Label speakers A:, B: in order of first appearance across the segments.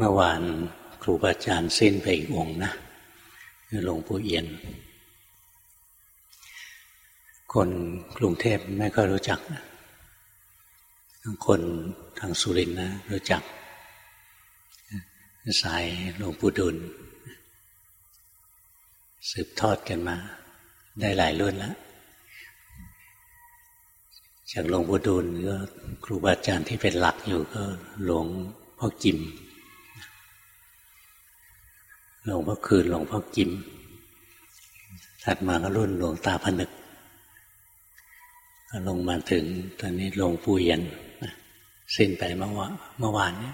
A: เมื่อวานครูบาอาจารย์สิ้นไปอีกองนะหลวงปู่เอียน คนกรุงเทพไม่ค่อยรู้จักทั้งคนทางสุรินทร์นะรู้จัก สายหลวงปู่ดุล สืบทอดกันมา ได้หลายรุ่นแล้ว จากหลวงปู่ดูลก็ครูบาอาจารย์ที่เป็นหลักอยู่ก็หลวงพ่อกิม หลวงพ่อคืนหลวงพ่อกิมถัดมาก็รุ่นหลวงตาผนึกก็ลงมาถึง ตอนนี้หลวงปู่เย็นสิ้นไปเมื่อวานเมื่อวานนี้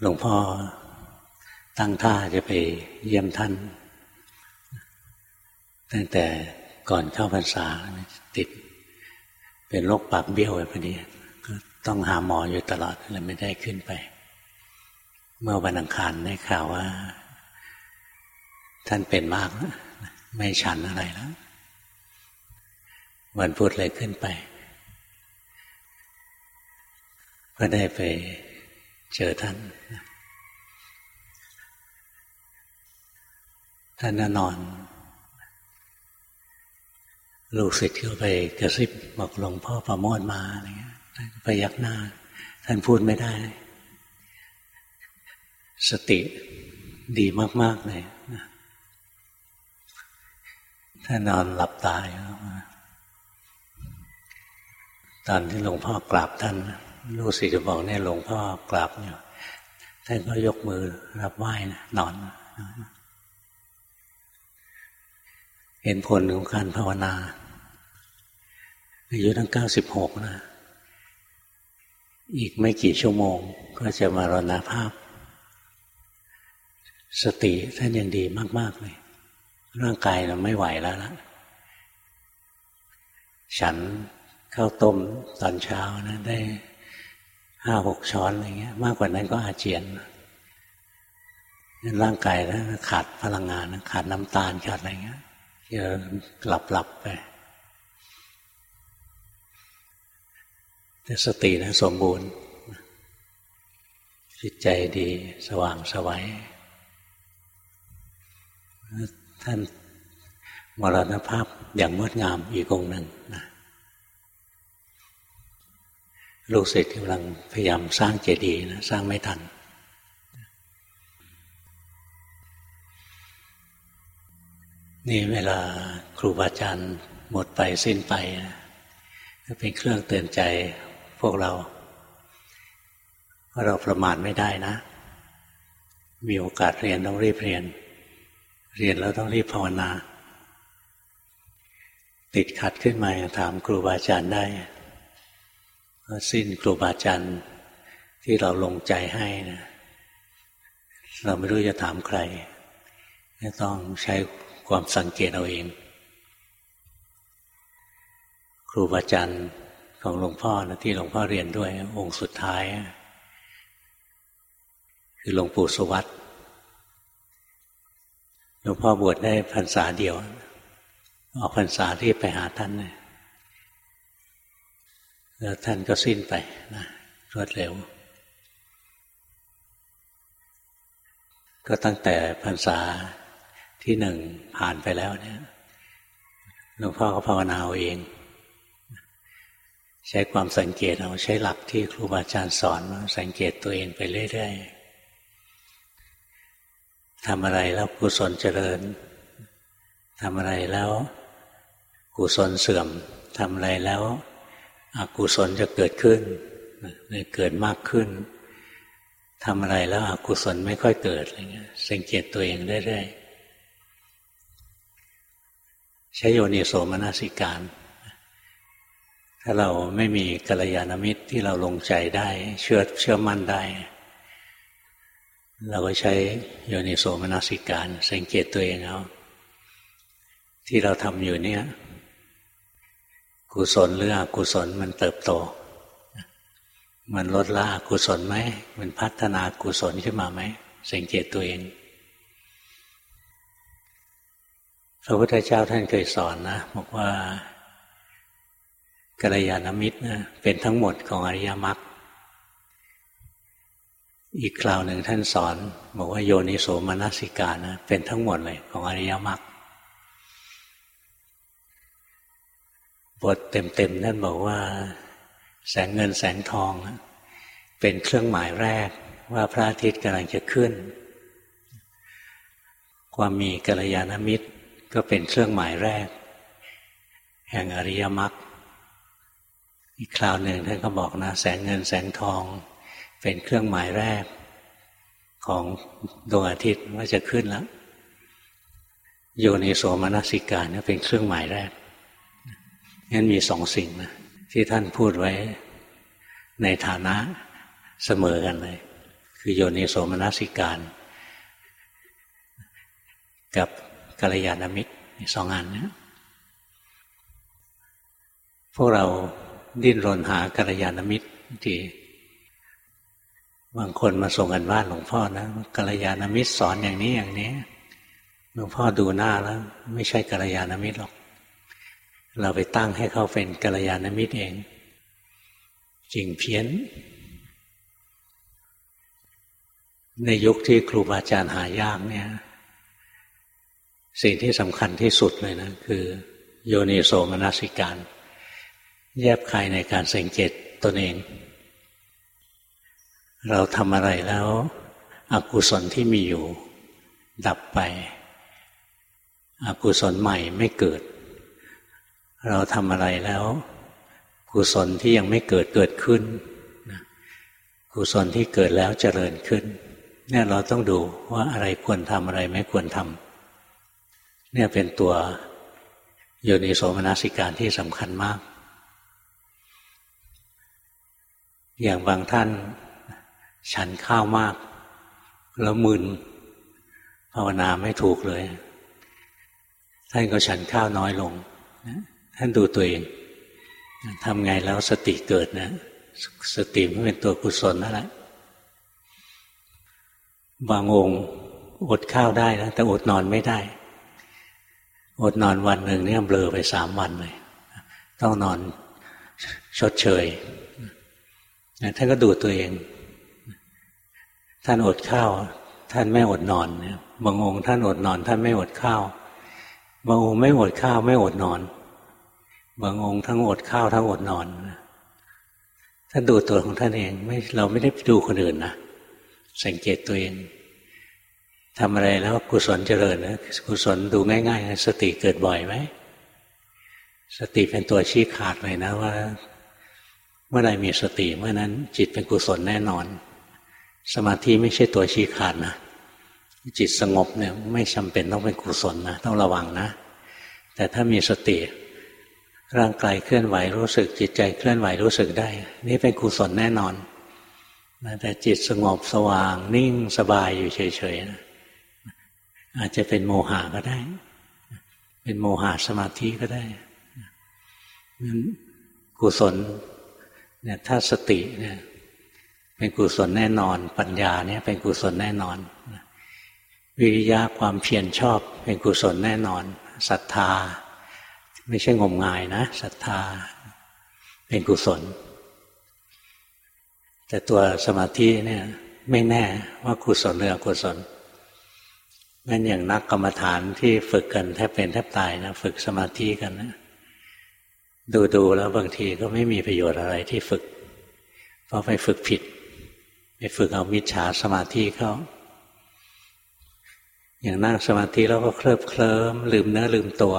A: หลวงพ่อตั้งท่าจะไปเยี่ยมท่าน ตั้งแต่ก่อนเข้าพรรษาติด เป็นโรคปากเบี้ยวไปพอดีก็ต้องหาหมออยู่ตลอดเลยไม่ได้ขึ้นไป เมื่อวันอังคารได้ข่าวว่า ท่านเป็นมากไม่ฉันอะไรแล้ววันพุธเลยขึ้นไป ก็ได้ไปเจอท่าน ท่านนอน ลูกศิษย์เขาไปกระซิบบอกหลวงพ่อประโมทมาอะไรเงี้ยท่านไปยักหน้า ท่านพูดไม่ได้ สติดีมาก ๆ เลยนะถ้านอนหลับตายตอนที่หลวงพ่อกราบท่าน ลูกศิษย์บอกเนี่ยหลวงพ่อกราบเนี่ยท่านก็ยกมือรับไหว้นะนอน เห็นผลของการภาวนาอายุตั้งเก้าสิบหกนะ อีกไม่กี่ชั่วโมง ก็จะมารณาภาพ สติท่านยังดีมากๆเลย ร่างกายเราไม่ไหวแล้วละฉันข้าวต้มตอนเช้านะ ได้ห้าหกช้อนอะไรเงี้ย มากกว่านั้นก็อาเจียนร่างกายนะขาดพลังงานนะขาดน้ำตาลขาดอะไรเงี้ยจะหลับหลับไป แต่สตินะสมบูรณ์จิตใจดีสว่างสวัย ท่านมรณภาพอย่างงดงามอีกองหนึ่งนะลูกศิษย์กำลังพยายามสร้างเจดีย์นะสร้างไม่ทัน นี่เวลาครูบาอาจารย์หมดไปสิ้นไปนะก็เป็นเครื่องเตือนใจพวกเราว่าเราประมาทไม่ได้นะ มีโอกาสเรียนต้องรีบเรียน เรียนแล้วต้องรีบภาวนา ติดขัดขึ้นมาถามครูบาอาจารย์ได้ก็สิ้นครูบาอาจารย์ที่เราลงใจให้นะเราไม่รู้จะถามใครต้องใช้ความสังเกตเอาเอง ครูบาอาจารย์ของหลวงพ่อนะที่หลวงพ่อเรียนด้วย องค์สุดท้าย คือหลวงปู่สวัสดิ์ หลวงพ่อบวชได้พรรษาเดียว ออกพรรษาที่ไปหาท่านเลยแล้วท่านก็สิ้นไปนะรวดเร็ว ก็ตั้งแต่พรรษาที่หนึ่งผ่านไปแล้วเนี่ยหลวงพ่อก็ภาวนาเอาเอง ใช้ความสังเกตเอาใช้หลักที่ครูบาอาจารย์สอนสังเกตตัวเองไปเรื่อยๆ ทำอะไรแล้วกุศลเจริญทำอะไรแล้วกุศลเสื่อมทำอะไรแล้วอกุศลจะเกิดขึ้นเกิดมากขึ้นทำอะไรแล้วอกุศลไม่ค่อยเกิดอะไรเงี้ยสังเกตตัวเองเรื่อยๆใช้โยนิโสมนสิการ ถ้าเราไม่มีกัลยาณมิตรที่เราลงใจได้ เชื่อเชื่อมั่นได้ เราก็ใช้โยนิโสมนสิการ สังเกตตัวเองเอาที่เราทำอยู่เนี่ย กุศลหรืออกุศลมันเติบโต มันลดละอกุศลไหมมันพัฒนากุศลขึ้นมาไหมสังเกตตัวเองพระพุทธเจ้าท่านเคยสอนนะบอกว่ากัลยาณมิตรนะเป็นทั้งหมดของอริยมรรค อีกคราวหนึ่งท่านสอนบอกว่าโยนิโสมนสิกานะ เป็นทั้งหมดเลยของอริยมรรคบทเต็มๆท่นบอกว่า แสงเงินแสงทอง เป็นเครื่องหมายแรกว่าพระอาทิตย์กำลังจะขึ้น ความมีกัลยาณมิตร ก็เป็นเครื่องหมายแรก แห่งอริยมรรคอีกคราวหนึ่งท่านก็บอกนะ แสงเงินแสงทอง เป็นเครื่องหมายแรกของดวงอาทิตย์ว่าจะขึ้นแล้วโยนิโสมนสิกานี่เป็นเครื่องหมายแรกงั้นมีสองสิ่งนะที่ท่านพูดไว้ในฐานะเสมอกันเลย คือโยนิโสมนสิการ กับกัลยาณมิตรสองอันนี้พวกเราดิ้นรนหากัลยาณมิตรที่ บางคนมาส่งกันบ้านหลวงพ่อนะกัลยาณมิตรสอนอย่างนี้อย่างนี้หลวงพ่อดูหน้าแล้ว ไม่ใช่กัลยาณมิตรหรอก เราไปตั้งให้เขาเป็นกัลยาณมิตรเอง จริงเพี้ยน ในยุคที่ครูบาอาจารย์หายากเนี่ย สิ่งที่สำคัญที่สุดเลยนะคือ โยนิโสมนสิการ แยบคายในการสังเกตตนเอง เราทำอะไรแล้ว อกุศลที่มีอยู่ ดับไป อกุศลใหม่ไม่เกิด เราทำอะไรแล้ว กุศลที่ยังไม่เกิดเกิดขึ้นกุศลที่เกิดแล้วเจริญขึ้น เนี่ยเราต้องดูว่าอะไรควรทำอะไรไม่ควรทำเนี่ยเป็นตัวโยนิโสมนสิการที่สำคัญมาก อย่างบางท่าน ฉันข้าวมาก แล้วมึนภาวนาไม่ถูกเลย ท่านก็ฉันข้าวน้อยลงท่านดูตัวเองทำไงแล้วสติเกิดนะ สติมันเป็นตัวกุศลนั่นแหละบางองค์อดข้าวได้นะแต่อดนอนไม่ได้ อดนอนวันหนึ่งเนี่ยเบลอไปสามวันเลย ต้องนอนชดเชยท่านก็ดูตัวเอง ท่านอดข้าว ท่านไม่อดนอนเนี่ยบางองค์ท่านอดนอน ท่านไม่อดข้าวบางองค์ไม่อดข้าวไม่อดนอน บางองค์ทั้งอดข้าวทั้งอดนอนท่านดูตัวของท่านเองไม่เราไม่ได้ดูคนอื่นนะสังเกตตัวเองทำอะไรแล้วกุศลเจริญนะกุศลดูง่ายๆสติเกิดบ่อยไหมสติเป็นตัวชี้ขาดเลยนะว่า เมื่อไรมีสติเมื่อนั้นจิตเป็นกุศลแน่นอน สมาธิไม่ใช่ตัวชี้ขาดนะจิตสงบเนี่ยไม่จำเป็นต้องเป็นกุศลนะต้องระวังนะ แต่ถ้ามีสติ ร่างกายเคลื่อนไหวรู้สึก จิตใจเคลื่อนไหวรู้สึกได้ นี่เป็นกุศลแน่นอนนะแต่จิตสงบสว่าง นิ่งสบายอยู่เฉยๆนะอาจจะเป็นโมหะก็ได้ เป็นโมหะสมาธิก็ได้นั้นกุศลเนี่ยถ้าสติเนี่ย เป็นกุศลแน่นอน ปัญญาเนี่ยเป็นกุศลแน่นอน วิริยะความเพียรชอบ เป็นกุศลแน่นอนศรัทธา ไม่ใช่งมงายนะศรัทธา เป็นกุศล แต่ตัวสมาธิเนี่ยไม่แน่ว่ากุศลหรืออกุศลงั้นอย่างนักกรรมฐานที่ฝึกกันแทบเป็นแทบตายนะฝึกสมาธิกันนะดูดูแล้วบางทีก็ไม่มีประโยชน์อะไรที่ฝึก เพราะไปฝึกผิด ไปฝึกเอามิจฉาสมาธิเขาอย่างนั่งสมาธิแล้วก็เคลิบเคลิ้มลืมเนื้อลืมตัว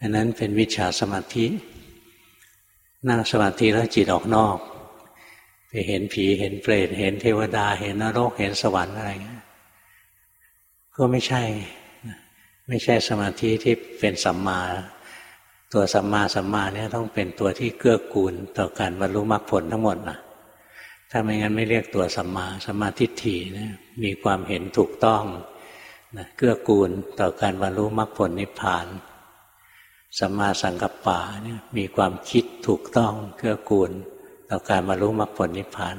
A: อันนั้นเป็นมิจฉาสมาธิ นั่งสมาธิแล้วจิตออกนอก ไปเห็นผีเห็นเปรตเห็นเทวดา เห็นนรกเห็นสวรรค์อะไรเงี้ยก็ไม่ใช่ ไม่ใช่สมาธิที่เป็นสัมมาตัวสัมมาสัมมาเนี่ยต้องเป็นตัวที่เกื้อกูลต่อการบรรลุมรรคผลทั้งหมดนะ ถ้าไม่งั้นไม่เรียกตัวสัมมาสัมมาทิฏฐินะมีความเห็นถูกต้องนะเกื้อกูลต่อการบรรลุมรรคผลนิพพานสัมมาสังกัปปะเนี่ยมีความคิดถูกต้องเกื้อกูล ต่อการบรรลุมรรคผลนิพพาน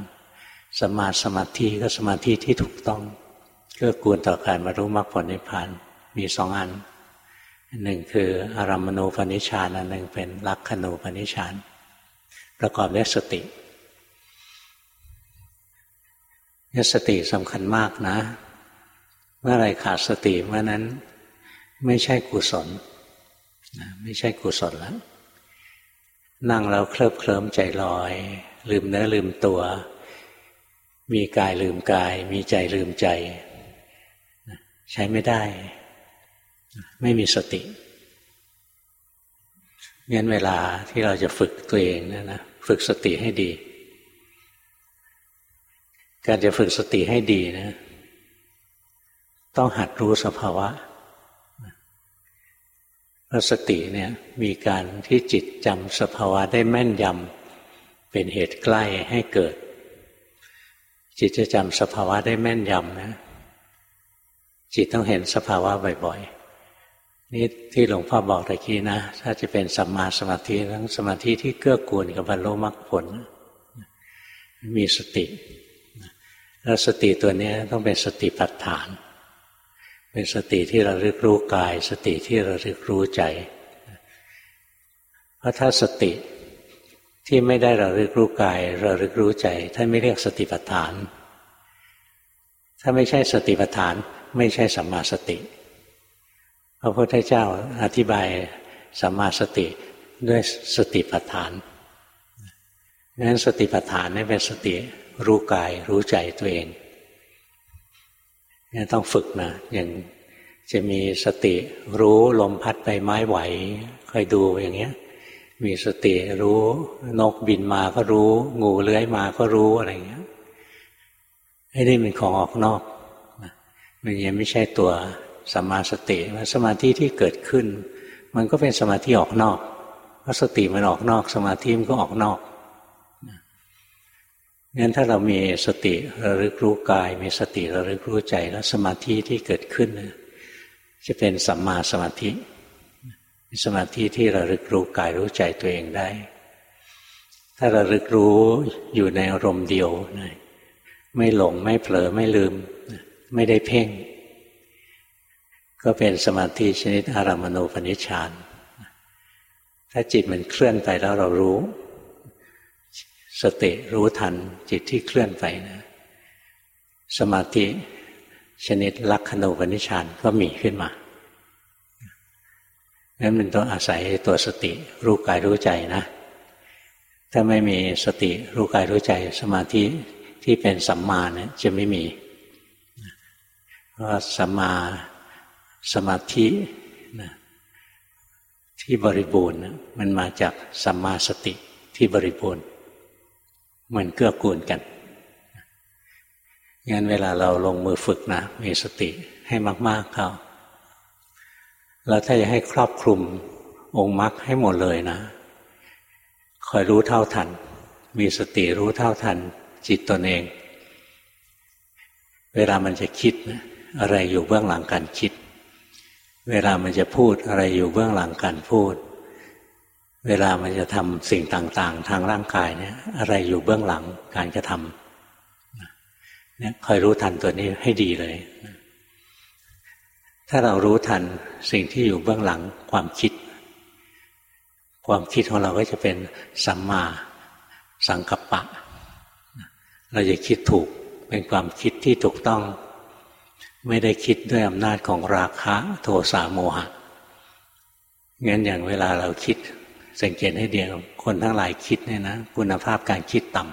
A: สัมมาสมาธิก็สมาธิที่ถูกต้องเกื้อกูลต่อการบรรลุมรรคผลนิพพานมีสองอันหนึ่งคืออารัมมณูปนิชานอันหนึ่งเป็นลักขณูปนิชาน ประกอบด้วยสติ สติสำคัญมากนะ เมื่อไรขาดสติเมื่อนั้น ไม่ใช่กุศลไม่ใช่กุศลแล้วนั่งเราเคลิบเคลิ้มใจลอย ลืมเนื้อลืมตัว มีกายลืมกาย มีใจลืมใจ ใช้ไม่ได้ ไม่มีสติงั้นเวลาที่เราจะฝึกตัวเองนะนะฝึกสติให้ดี การจะฝึกสติให้ดีนะ ต้องหัดรู้สภาวะพราะสติเนี่ยมีการที่จิตจำสภาวะได้แม่นยำเป็นเหตุใกล้ให้เกิด จิตจะจำสภาวะได้แม่นยำนะ จิตต้องเห็นสภาวะบ่อยๆนี่ที่หลวงพ่อบอกตะกี้นะ ถ้าจะเป็นสัมมาสมาธิทั้งสมาธิที่เกื้อกูลกับบรรลุมรรคผล มีสติ แล้วสติตัวนี้ต้องเป็นสติปัฏฐาน เป็นสติที่ระลึกรู้กาย สติที่ระลึกรู้ใจ เพราะถ้าสติที่ไม่ได้ระลึกรู้กายระลึกรู้ใจท่านไม่เรียกสติปัฏฐาน ถ้าไม่ใช่สติปัฏฐาน ไม่ใช่สัมมาสติ พระพุทธเจ้าอธิบายสัมมาสติด้วยสติปัฏฐานงั้นสติปัฏฐานนี่เป็นสติ รู้กายรู้ใจตัวเองนี่ต้องฝึกนะอย่างจะมีสติรู้ลมพัดไปไม้ไหวคอยดูอย่างเงี้ย มีสติรู้ นกบินมาก็รู้ งูเลื้อยมาก็รู้อะไรเงี้ยไอ้นี่เป็นของออกนอกมันยังไม่ใช่ตัวสมาสติสมาธิที่เกิดขึ้น มันก็เป็นสมาธิออกนอกเพราะสติมันออกนอก สมาธิมันก็ออกนอก งั้นถ้าเรามีสติระลึกรู้กาย มีสติระลึกรู้ใจแล้วสมาธิที่เกิดขึ้น จะเป็นสัมมาสมาธิสมาธิที่ระลึกรู้กายรู้ใจตัวเองได้ ถ้าระลึกรู้อยู่ในอารมณ์เดียวไม่หลงไม่เผลอไม่ลืม ไม่ได้เพ่ง ก็เป็นสมาธิชนิดอารามณูปนิชฌานถ้าจิตมันเคลื่อนไปแล้วเรารู้ สติรู้ทันจิตที่เคลื่อนไปนะ สมาธิชนิดลักขณูปนิชานก็มีขึ้นมานั้นมันต้องอาศัยตัวสติรู้กายรู้ใจนะ ถ้าไม่มีสติรู้กายรู้ใจ สมาธิที่เป็นสัมมาเนี่ยจะไม่มีเพราะสัมมาสมาธินะที่บริบูรณ์มันมาจากสัมมาสติที่บริบูรณ์ มันเกื้อกูลกันงั้นเวลาเราลงมือฝึกนะมีสติให้มาก ๆเขาแล้วถ้าจะให้ครอบคลุมองค์มรรคให้หมดเลยนะ คอยรู้เท่าทัน มีสติรู้เท่าทัน จิตตนเอง เวลามันจะคิดอะไรอยู่เบื้องหลังการคิด เวลามันจะพูดอะไรอยู่เบื้องหลังการพูด เวลามันจะทำสิ่งต่างๆ ทางร่างกายเนี่ยอะไรอยู่เบื้องหลังการกระทำเนี่ยคอยรู้ทันตัวนี้ให้ดีเลย ถ้าเรารู้ทันสิ่งที่อยู่เบื้องหลังความคิด ความคิดของเราก็จะเป็นสัมมาสังกัปปะ เราจะคิดถูกเป็นความคิดที่ถูกต้อง ไม่ได้คิดด้วยอำนาจของราคะ โทสะโมหะงั้นอย่างเวลาเราคิด สังเกตให้เดียวคนทั้งหลายคิดเนี่ยนะคุณภาพการคิดต่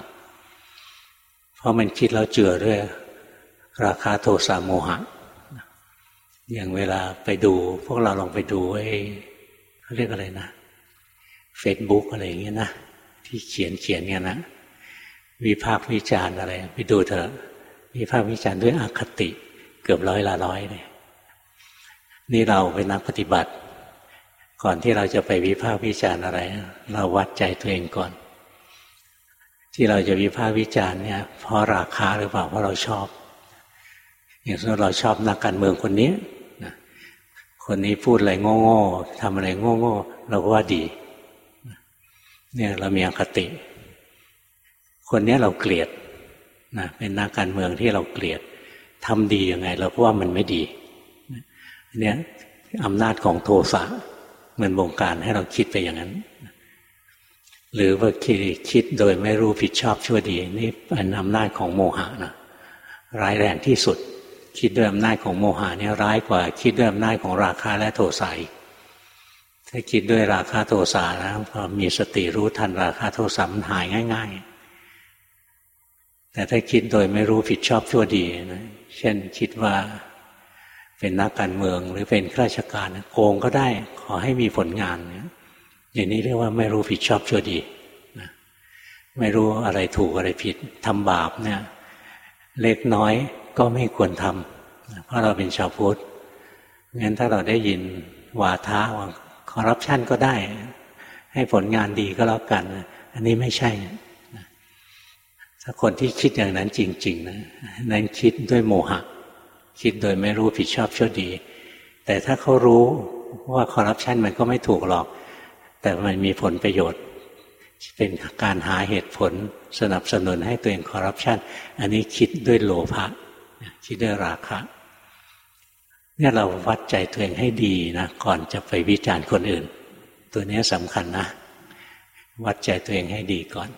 A: ำเพราะมันคิดแล้วเจือด้วย ราคาโทสะโมหะ อย่างเวลาไปดู พวกเราลองไปดูไอ้เขาเรียกอะไรนะเฟซบุ๊กอะไรอย่างเงี้ยนะที่เขียนเขียนเนี่ยนะวิพากษ์วิจารณ์อะไร ไปดูเถอะวิพากษ์วิจารณ์ด้วยอคติ เกือบร้อยละร้อยเลยนี่เราเป็นนักปฏิบัติ ก่อนที่เราจะไปวิพากษ์วิจารณ์อะไร เราวัดใจตัวเองก่อน ที่เราจะวิพากษ์วิจารณ์เนี่ยเพราะราคาหรือเปล่าเพราะเราชอบ อย่างเช่นเราชอบนักการเมืองคนนี้คนนี้พูดอะไรโง่ๆทำอะไรโง่ๆเราก็ว่าดีเนี่ยเรามีอคติ คนนี้เราเกลียดนะเป็นนักการเมืองที่เราเกลียดทำดียังไง เราก็ว่ามันไม่ดีเนี่ยอำนาจของโทสะ มันบงการให้เราคิดไปอย่างนั้น หรือว่าคิดคิดโดยไม่รู้ผิดชอบชั่วดี นี่เป็นอำนาจของโมหะนะร้ายแรงที่สุด คิดด้วยอำนาจของโมหะเนี่ยร้ายกว่า คิดด้วยอำนาจของราคะและโทสะถ้าคิดด้วยราคะโทสะนะพอมีสติรู้ทันราคะโทสะมันหายง่าย ๆ แต่ถ้าคิดโดยไม่รู้ผิดชอบชั่วดีนะเช่นคิดว่า เป็นนักการเมืองหรือเป็นข้าราชการโกงก็ได้ขอให้มีผลงานเนี่ยอย่างนี้เรียกว่าไม่รู้ผิดชอบชั่วดีนะไม่รู้อะไรถูกอะไรผิดทำบาปเนี่ย เล็กน้อยก็ไม่ควรทำเพราะเราเป็นชาวพุทธงั้นถ้าเราได้ยินวาทะว่าคอร์รัปชันก็ได้ ให้ผลงานดีก็แล้วกัน อันนี้ไม่ใช่ถ้าคนที่คิดอย่างนั้นจริง ๆ นะนั้นคิดด้วยโมหะ คิดโดยไม่รู้ผิดชอบชั่วดี แต่ถ้าเขารู้ว่าคอร์รัปชันมันก็ไม่ถูกหรอก แต่มันมีผลประโยชน์ เป็นการหาเหตุผลสนับสนุนให้ตัวเองคอร์รัปชันอันนี้คิดด้วยโลภะคิดด้วยราคะเนี่ยเราวัดใจตัวเองให้ดีนะก่อนจะไปวิจารณ์คนอื่น ตัวนี้สำคัญนะ วัดใจตัวเองให้ดีก่อน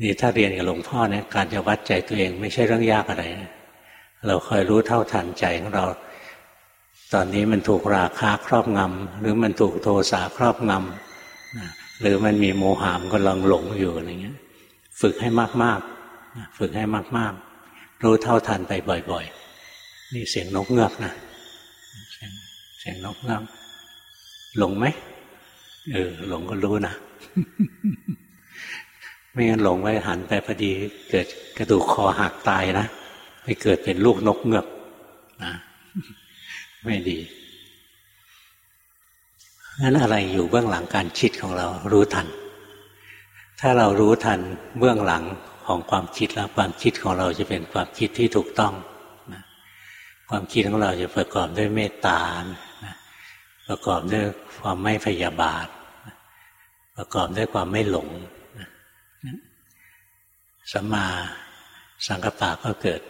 A: นี่ถ้าเรียนกับหลวงพ่อเนี่ยการจะวัดใจตัวเองไม่ใช่เรื่องยากอะไร เราคอยรู้เท่าทันใจของเรา ตอนนี้มันถูกราคาครอบงำหรือมันถูกโทสะครอบงำหรือมันมีโมหามก็ลังหลงอยู่อะไรเงี้ย ฝึกให้มากๆฝึกให้มากๆ รู้เท่าทันไปบ่อย ๆ นี่เสียงนกเงือกนะเสียงเสียงนกเงือกหลงไหมเออหลงก็รู้นะไม่งั้นหลงไว้หันไปพอดี เกิดกระดูกคอหักตายนะ ไปเกิดเป็นลูกนกเงือกนะไม่ดีงั้นอะไรอยู่เบื้องหลังการคิดของเรารู้ทัน ถ้าเรารู้ทันเบื้องหลังของความคิดแล้วความคิดของเราจะเป็นความคิดที่ถูกต้องความคิดของเราจะประกอบด้วยเมตตาประกอบด้วยความไม่พยาบาทประกอบด้วยความไม่หลงสัมมาสังกปะก็เกิด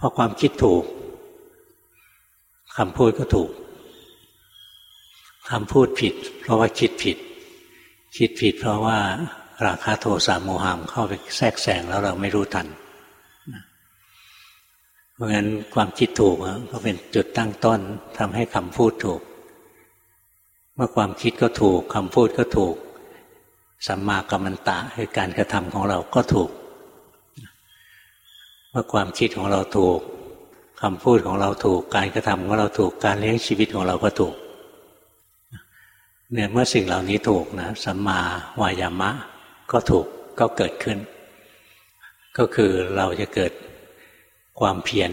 A: พราะความคิดถูกคำพูดก็ถูกคำพูดผิด เพราะว่าคิดผิด คิดผิด เพราะว่าราคาโทสะโมหามเข้าไปแทรกแซงแล้วเราไม่รู้ทันเพราะงั้นความคิดถูกก็เป็นจุดตั้งต้นทำให้คำพูดถูก เมื่อความคิดก็ถูกคำพูดก็ถูกสัมมากัมมันตะคือการกระทำของเราก็ถูก เมื่อความคิดของเราถูกคำพูดของเราถูกการกระทำของเราถูกการเลี้ยงชีวิตของเราก็ถูกเนี่ยเมื่อสิ่งเหล่านี้ถูกนะสัมมาวายามะก็ถูกก็เกิดขึ้น ก็คือเราจะเกิดความเพียร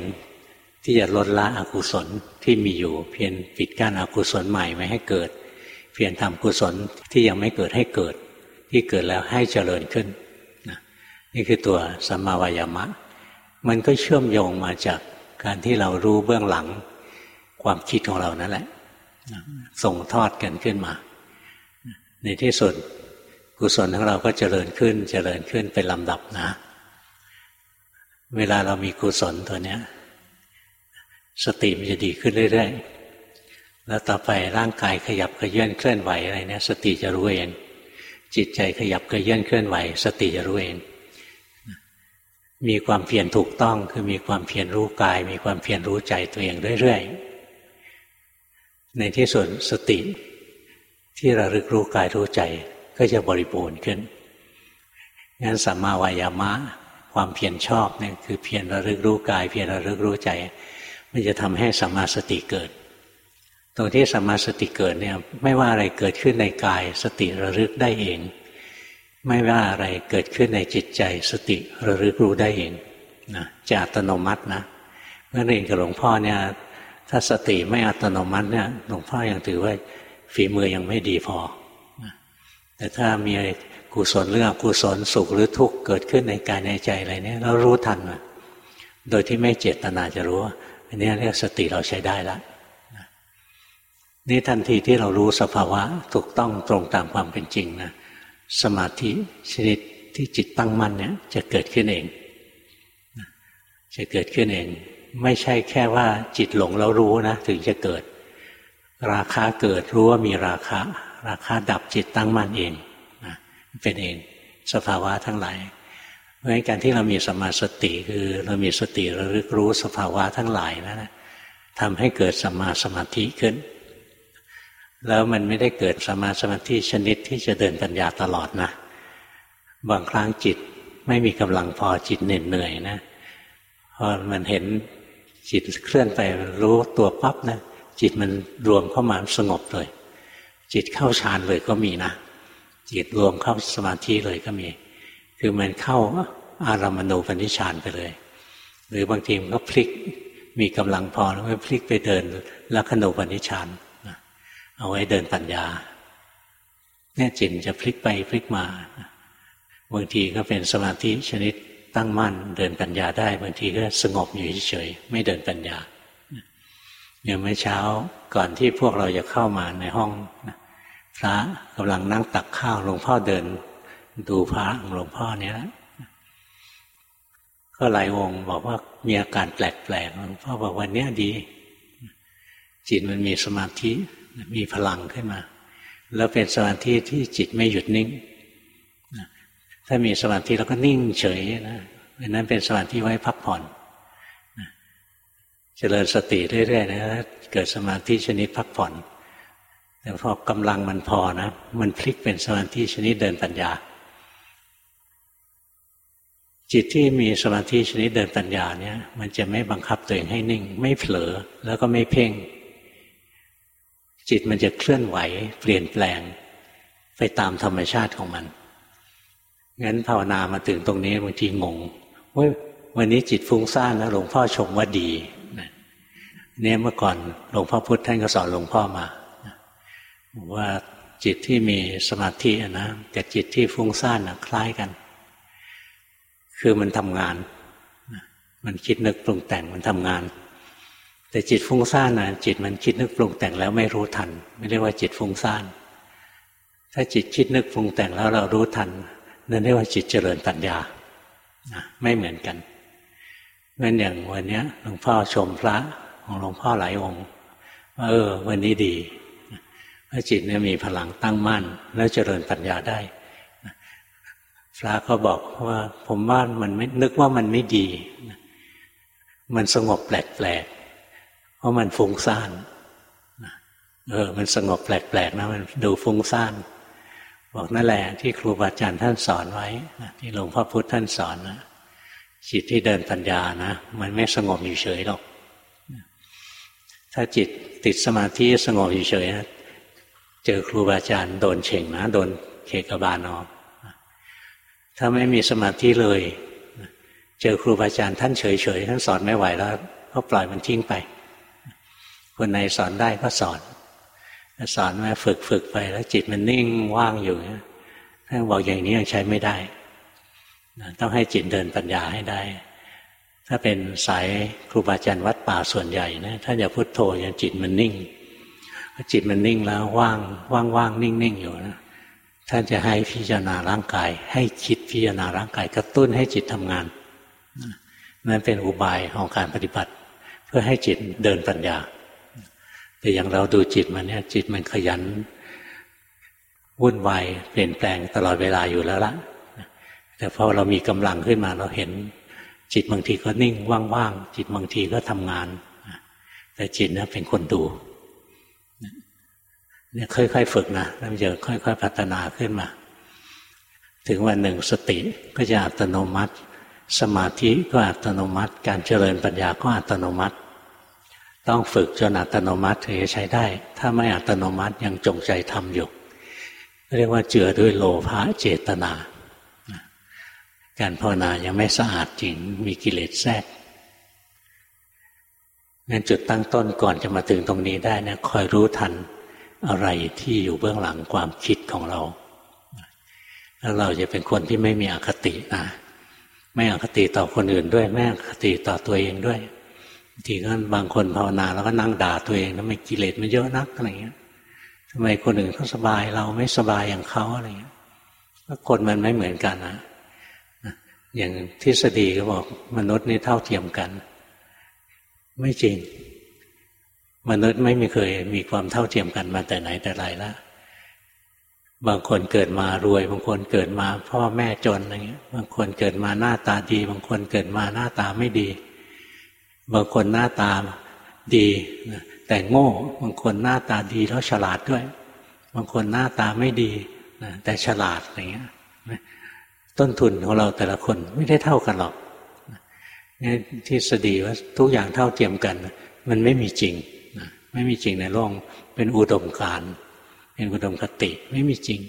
A: ที่จะลดละอกุศลที่มีอยู่ เพียรปิดกั้นอกุศลใหม่ไม่ให้เกิด เพียรทำกุศลที่ยังไม่เกิดให้เกิด ที่เกิดแล้วให้เจริญขึ้นนี่คือตัวสัมมาวายามะ มันก็เชื่อมโยงมาจากการที่เรารู้เบื้องหลังความคิดของเรานั่นแหละ ส่งทอดกันขึ้นมา ในที่สุดกุศลของเราก็เจริญขึ้น เจริญขึ้นเป็นลำดับนะ เวลาเรามีกุศลตัวเนี้ย สติมันจะดีขึ้นเรื่อยๆ แล้วต่อไปร่างกายขยับขยื่นเคลื่อนไหวอะไรเนี่ยสติจะรู้เองจิตใจขยับขยื่นเคลื่อนไหว สติจะรู้เอง มีความเพียรถูกต้องคือมีความเพียรรู้กาย มีความเพียรรู้ใจตัวเองเรื่อยๆ ในที่สุดสติ ที่ระลึกรู้กายรู้ใจก็จะบริบูรณ์ขึ้นงั้นสัมมาวายามะ ความเพียรชอบเนี่ยคือเพียรระลึกรู้กาย เพียรระลึกรู้ใจ มันจะทำให้สัมมาสติเกิด ตรงที่สัมมาสติเกิดเนี่ยไม่ว่าอะไรเกิดขึ้นในกาย สติระลึกได้เอง ไม่ว่าอะไรเกิดขึ้นในจิตใจสติระลึกรู้ได้เองนะจะอัตโนมัตินะเมื่อเรียนกับหลวงพ่อเนี่ย ถ้าสติไม่อัตโนมัติเนี่ยหลวงพ่อยังถือว่าฝีมือยังไม่ดีพอแต่ถ้ามีกุศลหรืออกุศลสุขหรือทุกข์เกิดขึ้นในกายในใจอะไรเนี่ยเรารู้ทันมาโดยที่ไม่เจตนาจะรู้อันนี้เรียกสติเราใช้ได้แล้วนี่ทันทีที่เรารู้สภาวะถูกต้องตรงตามความเป็นจริงนะ สมาธิชนิดที่จิตตั้งมั่นเนี่ยจะเกิดขึ้นเอง จะเกิดขึ้นเอง ไม่ใช่แค่ว่าจิตหลงแล้วรู้นะ ถึงจะเกิด ราคาเกิดรู้ว่ามีราคา ราคาดับจิตตั้งมั่นเองเป็นเองสภาวะทั้งหลายเพราะฉะนั้นการที่เรามีสมาสติคือเรามีสติระลึกรู้สภาวะทั้งหลายนั่นทำให้เกิดสมาสมาธิขึ้น แล้วมันไม่ได้เกิดสมาสมาธิชนิดที่จะเดินปัญญาตลอดนะบางครั้งจิตไม่มีกำลังพอจิตเหน็ดเหนื่อยนะพอมันเห็นจิตเคลื่อนไปรู้ตัวปั๊บนะจิตมันรวมเข้ามาสงบเลย จิตเข้าฌานเลยก็มีนะจิตรวมเข้าสมาธิเลยก็มี คือมันเข้าอารามณูปนิชานไปเลย หรือบางทีมันก็พลิกมีกำลังพอแล้วก็พลิกไปเดินลักขณูปนิชาน เอาไว้เดินปัญญาเนี่ยจิตจะพลิกไปพลิกมาบางทีก็เป็นสมาธิชนิดตั้งมั่น เดินปัญญาได้บางทีก็สงบอยู่เฉยๆไม่เดินปัญญาอย่างเมื่อเช้าก่อนที่พวกเราจะเข้ามาในห้องพระกำลังนั่งตักข้าวหลวงพ่อเดิน ดูพระหลวงพ่อเนี้ยก็หลายวงค์บอกว่ามีอาการแปลกๆหลวงพ่อบอกวันนี้ดี จิตมันมีสมาธิ มีพลังขึ้นมา แล้วเป็นสมาธิที่จิตไม่หยุดนิ่งถ้ามีสมาธิแล้วก็นิ่งเฉยนะนั้นเป็นสมาธิไว้พักผ่อนเจริญสติเรื่อยๆนะเกิดสมาธิชนิดพักผ่อน แต่พอกำลังมันพอนะ มันพลิกเป็นสมาธิชนิดเดินปัญญา จิตที่มีสมาธิชนิดเดินปัญญาเนี่ย มันจะไม่บังคับตัวเองให้นิ่ง ไม่เผลอแล้วก็ไม่เพ่ง จิตมันจะเคลื่อนไหว เปลี่ยนแปลง ไปตามธรรมชาติของมันงั้นภาวนามาถึงตรงนี้บางทีงงว่าวันนี้จิตฟุ้งซ่านแล้วหลวงพ่อชมว่าดีเนี่ยเมื่อก่อนหลวงพ่อพุธท่านก็สอนหลวงพ่อมาว่าจิตที่มีสมาธินะกับจิตที่ฟุ้งซ่านนะคล้ายกัน คือมันทำงาน มันคิดนึกปรุงแต่งมันทำงาน แต่จิตฟุ้งซ่านนะจิตมันคิดนึกปรุงแต่งแล้วไม่รู้ทัน ไม่เรียกว่าจิตฟุ้งซ่านถ้าจิตคิดนึกปรุงแต่งแล้วเรารู้ทันนั่นเรียกว่าจิตเจริญปัญญาไม่เหมือนกันงั้นอย่างวันนี้หลวงพ่อชมพระของหลวงพ่อหลายองค์ว่าเออ วันนี้ดีพระจิตเนี่ยมีพลังตั้งมั่น แล้วเจริญปัญญาได้พระก็บอกว่าผมว่ามันไม่นึกว่ามันไม่ดี มันสงบแปลกๆ เพราะมันฟุ้งซ่านเออ มันสงบแปลกๆนะมันดูฟุ้งซ่านบอกนั่นแหละที่ครูบาอาจารย์ท่านสอนไว้ที่หลวงพ่อพุธท่านสอนนะจิตที่เดินปัญญานะมันไม่สงบอยู่เฉยหรอกถ้าจิตติดสมาธิสงบอยู่เฉยนะเจอครูบาอาจารย์โดนเฉ่งนะโดนเคกบาลอถ้าไม่มีสมาธิเลย เจอครูบาอาจารย์ท่านเฉยๆท่านสอนไม่ไหวแล้วก็ปล่อยมันทิ้งไป คนไหนสอนได้ก็สอนสอนมาฝึกฝึกไปแล้วจิตมันนิ่งว่างอยู่ท่านบอกอย่างนี้ยังใช้ไม่ได้ ต้องให้จิตเดินปัญญาให้ได้ ถ้าเป็นสายครูบาอาจารย์วัดป่าส่วนใหญ่นะถ้าอย่าพุโทโธอย่างจิตมันนิ่งจิตมันนิ่งแล้วว่างว่างว่างนิ่งนิ่งอยู่นะท่านจะให้พิจารณาร่างกาย ให้คิดพิจารณาร่างกายกระตุ้นให้จิตทำงานนั่นเป็นอุบายของการปฏิบัติ เพื่อให้จิตเดินปัญญา แต่อย่างเราดูจิตมันเนี่ย จิตมันขยันวุ่นวายเปลี่ยนแปลงตลอดเวลาอยู่แล้วละแต่พอเรามีกำลังขึ้นมาเราเห็น จิตบางทีก็นิ่งว่างๆจิตบางทีก็ทำงาน แต่จิตนะเป็นคนดูเนี่ยค่อยๆฝึกนะแล้วมันจะค่อย ๆ พัฒนาขึ้นมา ถึงวันหนึ่งสติก็จะอัตโนมัติ สมาธิก็อัตโนมัติ การเจริญปัญญาก็อัตโนมัติ ต้องฝึกจนอัตโนมัติถึงจะใช้ได้ ถ้าไม่อัตโนมัติยังจงใจทำอยู่ เรียกว่าเจือด้วยโลภะเจตนา การภาวนายังไม่สะอาดจริงมีกิเลสแทรกงั้นจุดตั้งต้นก่อนจะมาถึงตรงนี้ได้นะคอยรู้ทันอะไรที่อยู่เบื้องหลังความคิดของเรา แล้วเราจะเป็นคนที่ไม่มีอคตินะ ไม่อคติต่อคนอื่นด้วย ไม่อคติต่อตัวเองด้วย ทีก็บางคนภาวนาแล้วก็นั่งด่าตัวเองแล้วไมกิเลสมันเยอะนักอะไรเงี้ยทำไมคนอื่นเขาสบายเราไม่สบายอย่างเขาอะไรเงี้ยก็คนมันไม่เหมือนกันนะอย่างทฤษฎีก็บอกมนุษย์นี่เท่าเทียมกัน ไม่จริง มนุษย์ไม่มีเคยมีความเท่าเทียมกันมาแต่ไหนแต่ไรแล้วบางคนเกิดมารวย บางคนเกิดมาพ่อแม่จนอะไรเงี้ย บางคนเกิดมาหน้าตาดี บางคนเกิดมาหน้าตาไม่ดี บางคนหน้าตาดีแต่โง่ บางคนหน้าตาดีแล้วฉลาดด้วย บางคนหน้าตาไม่ดีแต่ฉลาดอะไรเงี้ยต้นทุนของเราแต่ละคนไม่ได้เท่ากันหรอกนี่ทฤษฎีว่าทุกอย่างเท่าเทียมกัน มันไม่มีจริงไม่มีจริงในโลกเป็นอุดมการณ์เป็นอุดมคติไม่มีจริง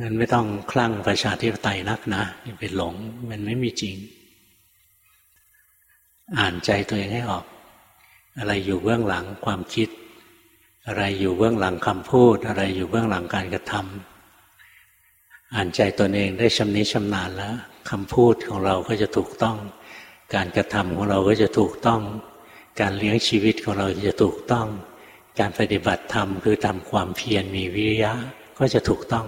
A: งั้นไม่ต้องคลั่งประชาธิปไตยนักนะอย่าไปหลงมันไม่มีจริง อ่านใจตัวเองให้ออก อะไรอยู่เบื้องหลังความคิด อะไรอยู่เบื้องหลังคำพูด อะไรอยู่เบื้องหลังการกระทำอ่านใจตนเองได้ชำนิชำนาญแล้วคำพูดของเราก็จะถูกต้อง การกระทำของเราก็จะถูกต้อง การเลี้ยงชีวิตของเราจะถูกต้อง การปฏิบัติธรรมคือทำความเพียรมีวิริยะก็จะถูกต้อง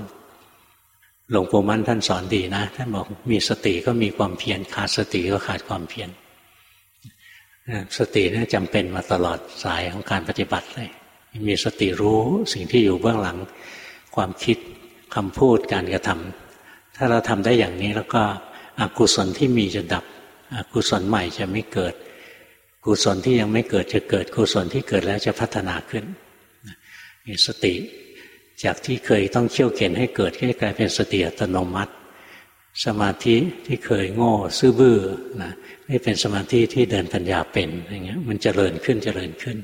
A: หลวงปู่มั่นท่านสอนดีนะท่านบอกมีสติก็มีความเพียรขาดสติก็ขาดความเพียรสตินี่จำเป็นมาตลอดสายของการปฏิบัติเลย มีสติรู้สิ่งที่อยู่เบื้องหลังความคิดคำพูดการกระทำถ้าเราทำได้อย่างนี้แล้วก็อกุศลที่มีจะดับอกุศลใหม่จะไม่เกิด กุศลที่ยังไม่เกิดจะเกิดกุศลที่เกิดแล้วจะพัฒนาขึ้นมีสติ จากที่เคยต้องเขี่ยวเข็นให้เกิดก็จะกลายเป็นสติอัตโนมัติ สมาธิที่เคยโง่ซื่อบื้อนะนี่เป็นสมาธิที่เดินปัญญาเป็นอย่างเงี้ย มันจเจริญขึ้นจเจริญขึ้น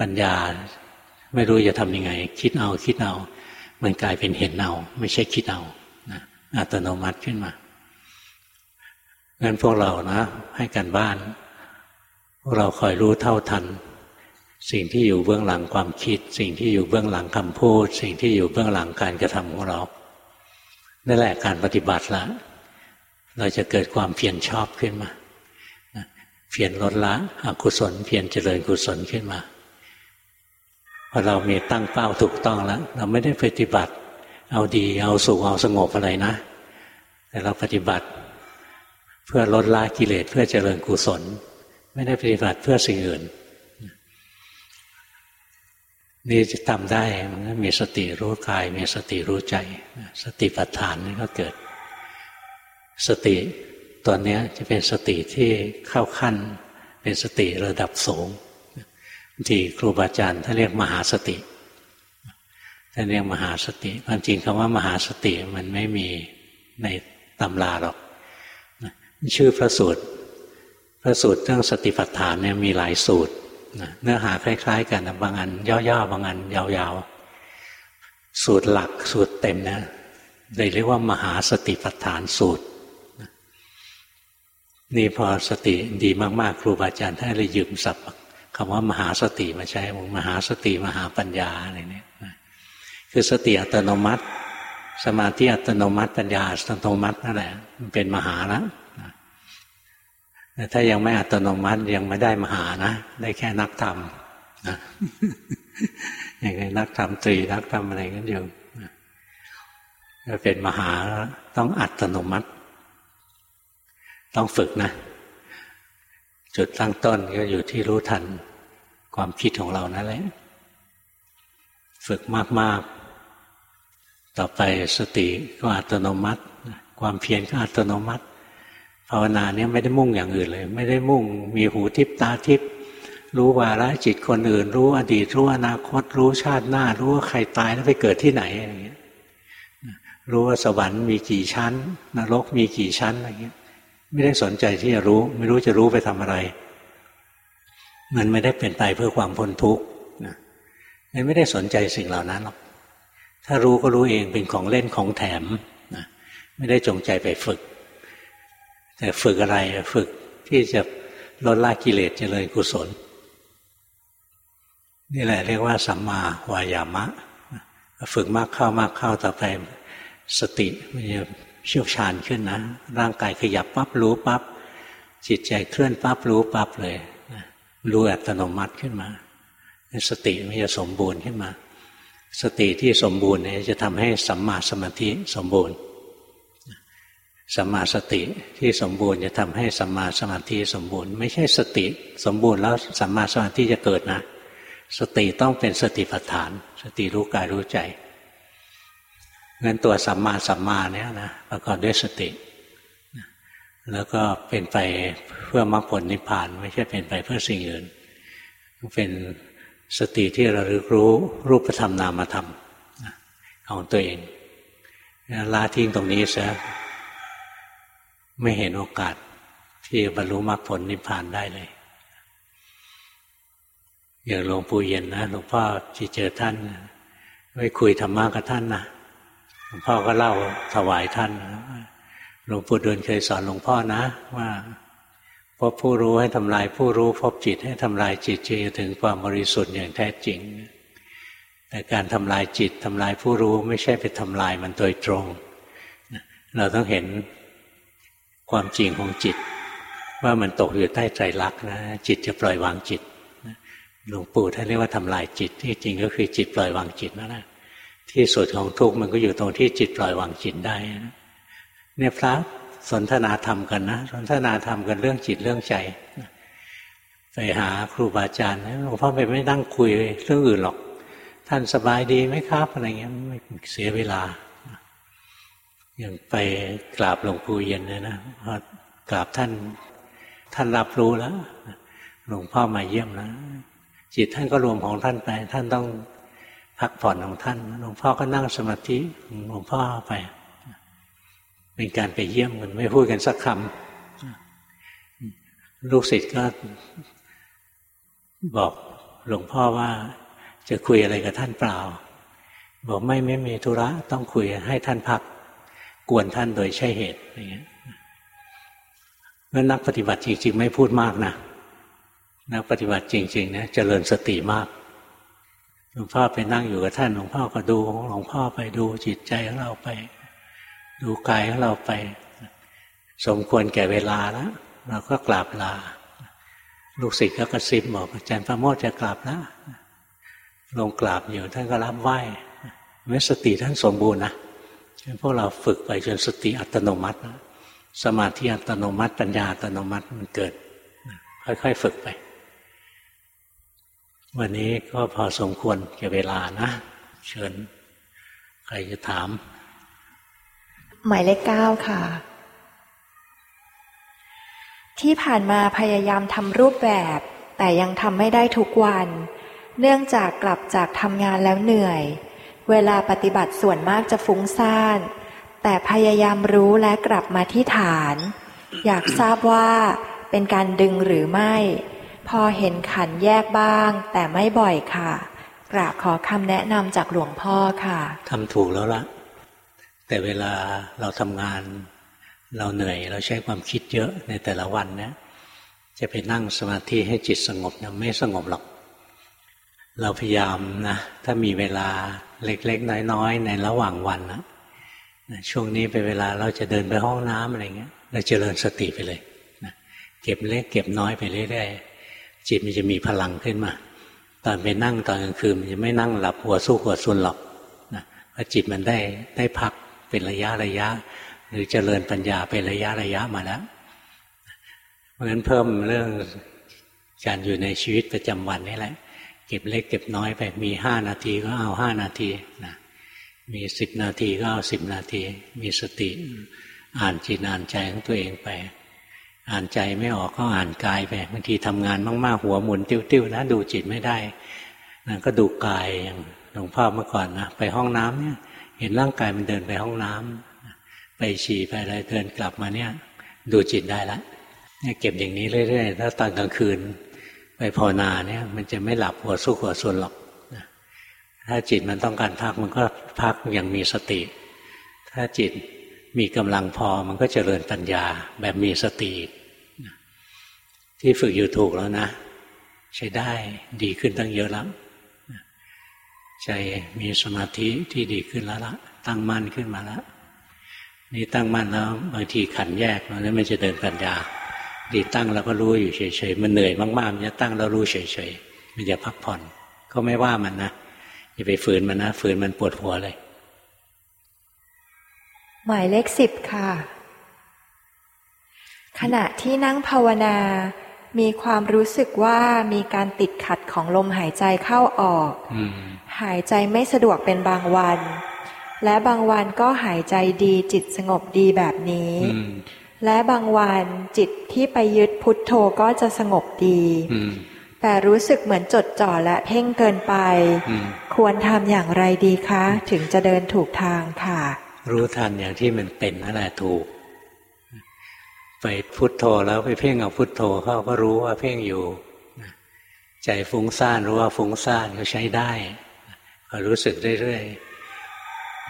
A: ปัญญาไม่รู้จะทำยังไง คิดเอาคิดเอา มันกลายเป็นเห็นเอา ไม่ใช่คิดเอาอัตโนมัติขึ้นมางั้นพวกเรานะ ให้กันบ้าน พวกเราคอยรู้เท่าทัน สิ่งที่อยู่เบื้องหลังความคิด สิ่งที่อยู่เบื้องหลังคำพูด สิ่งที่อยู่เบื้องหลังการกระทำของเรานั่นแหละการปฏิบัติละ เราจะเกิดความเพียรชอบขึ้นมาเพียรลดละอกุศล เพียรเจริญกุศลขึ้นมาพอเรามีตั้งเป้าถูกต้องแล้ว เราไม่ได้ปฏิบัติ เอาดีเอาสุขเอาสงบอะไรนะ แต่เราปฏิบัติ เพื่อลดละกิเลสเพื่อเจริญกุศล ไม่ได้ปฏิบัติเพื่อสิ่งอื่น นี่จะทำได้มันก็มีสติรู้กาย มีสติรู้ใจ สติปัฏฐานนี่ก็เกิด สติตัวนี้จะเป็นสติที่เข้าขั้น เป็นสติระดับสูงที่ครูบาอาจารย์ท่านเรียกมหาสติท่านเรียกมหาสติความจริงคำว่ามหาสติมันไม่มีในตำราหรอกชื่อพระสูตร พระสูตรเรื่องสติปัฏฐานเนี่ยมีหลายสูตร เนื้อหาคล้ายๆ กันบางอันย่อๆบางอันยาวๆ สูตรหลักสูตรเต็มนะเลยเรียกว่ามหาสติปัฏฐานสูตรนี่พอสติดีมากๆ ครูบาอาจารย์ท่านเลยยืมศัพท์คำว่ามหาสติมาใช้มหาสติมหาปัญญาอะไรเนี่ยคือสติอัตโนมัติ สมาธิอัตโนมัติปัญญาอัตโนมัตินั่นแหละมันเป็นมหาแล้ว ถ้ายังไม่อัตโนมัติยังไม่ได้มหานะ ได้แค่นักธรรมนะอย่างไรนักธรรมตรีนักธรรมอะไรกันอยู่จะเป็นมหาต้องอัตโนมัติ ต้องฝึกนะ จุดตั้งต้นก็อยู่ที่รู้ทันความคิดของเรานั่นแหละฝึกมาก ๆ ต่อไปสติก็อัตโนมัติ ความเพียรก็อัตโนมัติ ภาวนาเนี่ยไม่ได้มุ่งอย่างอื่นเลย ไม่ได้มุ่งมีหูทิพตาทิพรู้วาระจิตคนอื่น รู้อดีตรู้อนาคต รู้ชาติหน้า รู้ว่าใครตายแล้วไปเกิดที่ไหนอะไรเงี้ยรู้ว่าสวรรค์มีกี่ชั้น นรกมีกี่ชั้นอะไรเงี้ย ไม่ได้สนใจที่จะรู้ ไม่รู้จะรู้ไปทำอะไร มันไม่ได้เป็นไปเพื่อความพ้นทุกข์นะไม่ได้สนใจสิ่งเหล่านั้นหรอกถ้ารู้ก็รู้เองเป็นของเล่นของแถมนะไม่ได้จงใจไปฝึก แต่ฝึกอะไรฝึกที่จะลดละกิเลสเจริญกุศล นี่แหละเรียกว่าสัมมาวายามะ ฝึกมากเข้ามากเข้าต่อไปสติมันจะเชี่ยวชาญขึ้นนะ ร่างกายขยับปั๊บรู้ปั๊บจิตใจเคลื่อนปั๊บรู้ปั๊บเลยรู้อัตโนมัติขึ้นมาสติมันจะสมบูรณ์ขึ้นมา สติที่สมบูรณ์เนี่ยจะทำให้สัมมาสมาธิสมบูรณ์ สัมมาสติที่สมบูรณ์จะทำให้สัมมาสมาธิสมบูรณ์ ไม่ใช่สติ สมบูรณ์แล้วสัมมาสมาธิจะเกิดนะ สติต้องเป็นสติปัฏฐาน สติรู้กายรู้ใจงั้นตัวสัมมาสัมมาเนี่ยนะประกอบด้วยสติ แล้วก็เป็นไปเพื่อมรรคผลนิพพาน ไม่ใช่เป็นไปเพื่อสิ่งอื่น เป็นสติที่ระลึกรู้รูปธรรมนามธรรมของตัวเองลาทิ้งตรงนี้ซะ ไม่เห็นโอกาส ที่บรรลุมรรคผลนิพพานได้เลย อย่างหลวงปู่เย็นนะหลวงพ่อที่เจอท่านไปคุยธรรมะกับท่านนะหลวงพ่อก็เล่าถวายท่านหลวงปู่ดูลเคยสอนหลวงพ่อนะว่าพบผู้รู้ให้ทำลายผู้รู้พบจิตให้ทำลายจิตจึงจะถึงความบริสุทธิ์อย่างแท้จริง แต่การทำลายจิตทำลายผู้รู้ไม่ใช่ไปทำลายมันโดยตรง เราต้องเห็น ความจริงของจิต ว่ามันตกอยู่ใต้ใจรักนะจิตจะปล่อยวางจิตหลวงปู่ท่านเรียกว่าทำลายจิต ที่จริงก็คือจิตปล่อยวางจิตนั่นแหละที่สุดของทุกข์มันก็อยู่ตรงที่จิตปล่อยวางจิตได้เนี่ยพระสนทนาธรรมกันนะสนทนาธรรมกันเรื่องจิตเรื่องใจไปหาครูบาอาจารย์หลวงพ่อไปไม่นั่งคุยเรื่องอื่นหรอก ท่านสบายดีไหมครับอะไรเงี้ยไม่เสียเวลา อย่างไปกราบหลวงปู่เย็นเลยนะพอกราบท่านท่านรับรู้แล้วหลวงพ่อมาเยี่ยมนะจิตท่านก็รวมของท่านไป ท่านต้องพักผ่อนของท่านหลวงพ่อก็นั่งสมาธิหลวงพ่อไป เป็นการไปเยี่ยมกันไม่พูดกันสักคำลูกศิษย์ก็บอกหลวงพ่อว่าจะคุยอะไรกับท่านเปล่า บอกไม่ไม่มีธุระต้องคุยให้ท่านพัก กวนท่านโดยใช่เหตุอย่างเงี้ยเมื่อนักปฏิบัติจริง ๆ ไม่พูดมากนะนักปฏิบัติจริงๆนะเจริญสติมากหลวงพ่อไปนั่งอยู่กับท่านหลวงพ่อก็ดูหลวงพ่อไปดูจิตใจของเราไป ดูกายของเราไป สมควรแก่เวลาแล้วเราก็กราบลา ลูกศิษย์ก็กระซิบบอกอาจารย์พระโมทจะกราบแล้วลงกราบอยู่ท่านก็รับไหว้เมื่อสติท่านสมบูรณ์นะ พวกเราฝึกไปจนสติอัตโนมัติสมาธิอัตโนมัติ ปัญญาอัตโนมัติมันเกิด ค่อยๆฝึกไป วันนี้ก็พอสมควรแก่เวลานะ เชิญ ใครจะถาม
B: หมายเลขเก้าค่ะ ที่ผ่านมาพยายามทำรูปแบบ แต่ยังทำไม่ได้ทุกวัน เนื่องจากกลับจากทำงานแล้วเหนื่อย เวลาปฏิบัติส่วนมากจะฟุ้งซ่าน แต่พยายามรู้และกลับมาที่ฐาน อยากทราบว่าเป็นการดึงหรือไม่ พอเห็นขันแยกบ้าง แต่ไม่บ่อยค่ะ กราบขอคำแนะนำจากหลวงพ่อค่ะ
A: ทำถูกแล้วละแต่เวลาเราทำงาน เราเหนื่อยเราใช้ความคิดเยอะในแต่ละวันนะจะไปนั่งสมาธิให้จิตสงบนะไม่สงบหรอก เราพยายามนะถ้ามีเวลา เล็กๆ น้อยๆ ในระหว่างวันนะช่วงนี้เป็นเวลาเราจะเดินไปห้องน้ำอะไรเงี้ยเราจเจริญสติไปเลยนะเก็บเล็กเก็บน้อยไปเรื่อยๆจิตมันจะมีพลังขึ้นมา ตอนไปนั่งตอนกลางคืนมันจะไม่นั่งหลับหัวสู้หัวซุนหรอกนะเพราะจิตมันได้ได้พักเป็นระยะระยะ หรือเจริญปัญญาเป็นระยะระยะมาแล้วเพราะฉะนั้นเพิ่มเรื่องการอยู่ในชีวิตประจำวันนี่แหละ เก็บเล็กเก็บน้อยไป มีห้านาทีก็เอาห้านาทีนะมีสิบนาทีก็เอาสิบนาที มีสติ อ่านจิตอ่านใจของตัวเองไป อ่านใจไม่ออกก็อ่านกายไปบางทีทำงานมากๆหัวหมุนติ้วๆนะดูจิตไม่ได้นะก็ดูกายอย่างหลวงพ่อเมื่อก่อนนะไปห้องน้ำเนี่ย เห็นร่างกายมันเดินไปห้องน้ำไปฉี่ไปอะไรเดินกลับมาเนี่ย ดูจิตได้ละเนี่ยเก็บอย่างนี้เรื่อยๆถ้าตอนกลางคืน ไปภาวนาเนี่ย มันจะไม่หลับหัวสู้หัวส่วนหรอกถ้าจิตมันต้องการพักมันก็พักอย่างมีสติ ถ้าจิตมีกำลังพอมันก็เจริญปัญญาแบบมีสติ ที่ฝึกอยู่ถูกแล้วนะ ใช้ได้ดีขึ้นตั้งเยอะแล้วใจมีสมาธิที่ดีขึ้นแล้วละตั้งมั่นขึ้นมาแล้วนี่ตั้งมั่นแล้วบางทีขันแยกแล้วมันจะเดินปัญญา ดีตั้งแล้วก็รู้อยู่เฉยๆมันเหนื่อยมากๆมันจะตั้งแล้วรู้เฉยๆมันจะพักผ่อน ก็ไม่ว่ามันนะอย่าไปฝืนมันนะฝืนมันปวดหัวเลย
B: หมายเลขสิบค่ะ ขณะที่นั่งภาวนา มีความรู้สึกว่ามีการติดขัดของลมหายใจเข้าออกหายใจไม่สะดวกเป็นบางวัน และบางวันก็หายใจดีจิตสงบดีแบบนี้ และบางวันจิตที่ไปยึดพุทโธก็จะสงบดีแต่รู้สึกเหมือนจดจ่อและเพ่งเกินไป ควรทำอย่างไรดีคะ ถึงจะเดินถูกทางค่ะ
A: รู้ทันอย่างที่มันเป็นนั่นแหละถูก ไปพุทโธแล้วไปเพ่งเอาพุทโธเขาก็รู้ว่าเพ่งอยู่ ใจฟุ้งซ่านรู้ว่าฟุ้งซ่านก็ใช้ได้ก็รู้สึกเรื่อยๆ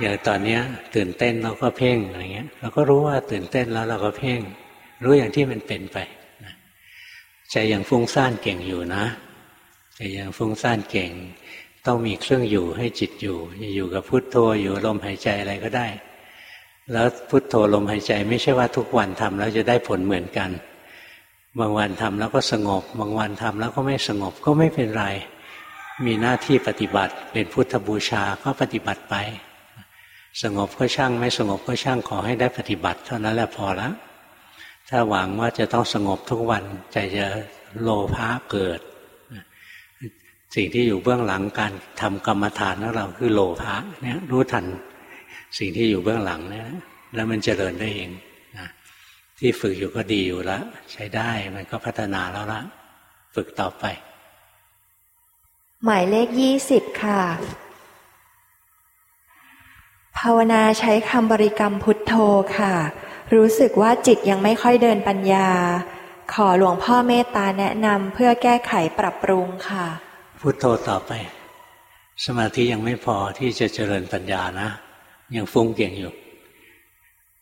A: อย่างตอนนี้ตื่นเต้นเราก็เพ่งอะไรเงี้ย เราก็รู้ว่าตื่นเต้นแล้วเราก็เพ่ง รู้อย่างที่มันเป็นไปใจยังฟุ้งซ่านเก่งอยู่นะใจยังฟุ้งซ่านเก่ง ต้องมีเครื่องอยู่ให้จิตอยู่ อยู่กับพุทโธอยู่ลมหายใจอะไรก็ได้ แล้วพุทโธลมหายใจ ไม่ใช่ว่าทุกวันทำแล้วจะได้ผลเหมือนกัน บางวันทำแล้วก็สงบ บางวันทำแล้วก็ไม่สงบก็ไม่เป็นไร มีหน้าที่ปฏิบัติเป็นพุทธบูชาก็ปฏิบัติไป สงบก็ช่างไม่สงบก็ช่างขอให้ได้ปฏิบัติ เท่านั้นแหละพอแล้วถ้าหวังว่าจะต้องสงบทุกวันใจจะโลภะเกิด สิ่งที่อยู่เบื้องหลังการทำกรรมฐานของเราคือโลภะเนี่ยรู้ทันสิ่งที่อยู่เบื้องหลังเนี่ยแล้วมันจเจริญได้เองนะที่ฝึกอยู่ก็ดีอยู่แล้วใช้ได้มันก็พัฒนาแล้วละฝึกต่อไป
B: หมายเลขยี่สิบค่ะ ภาวนาใช้คำบริกรรมพุทโธค่ะ รู้สึกว่าจิตยังไม่ค่อยเดินปัญญา ขอหลวงพ่อเมตตาแนะนำเพื่อแก้ไขปรับปรุงค่ะ
A: พุทโธต่อไป สมาธิยังไม่พอที่จะเจริญปัญญานะ ยังฟุ้งเก่งอยู่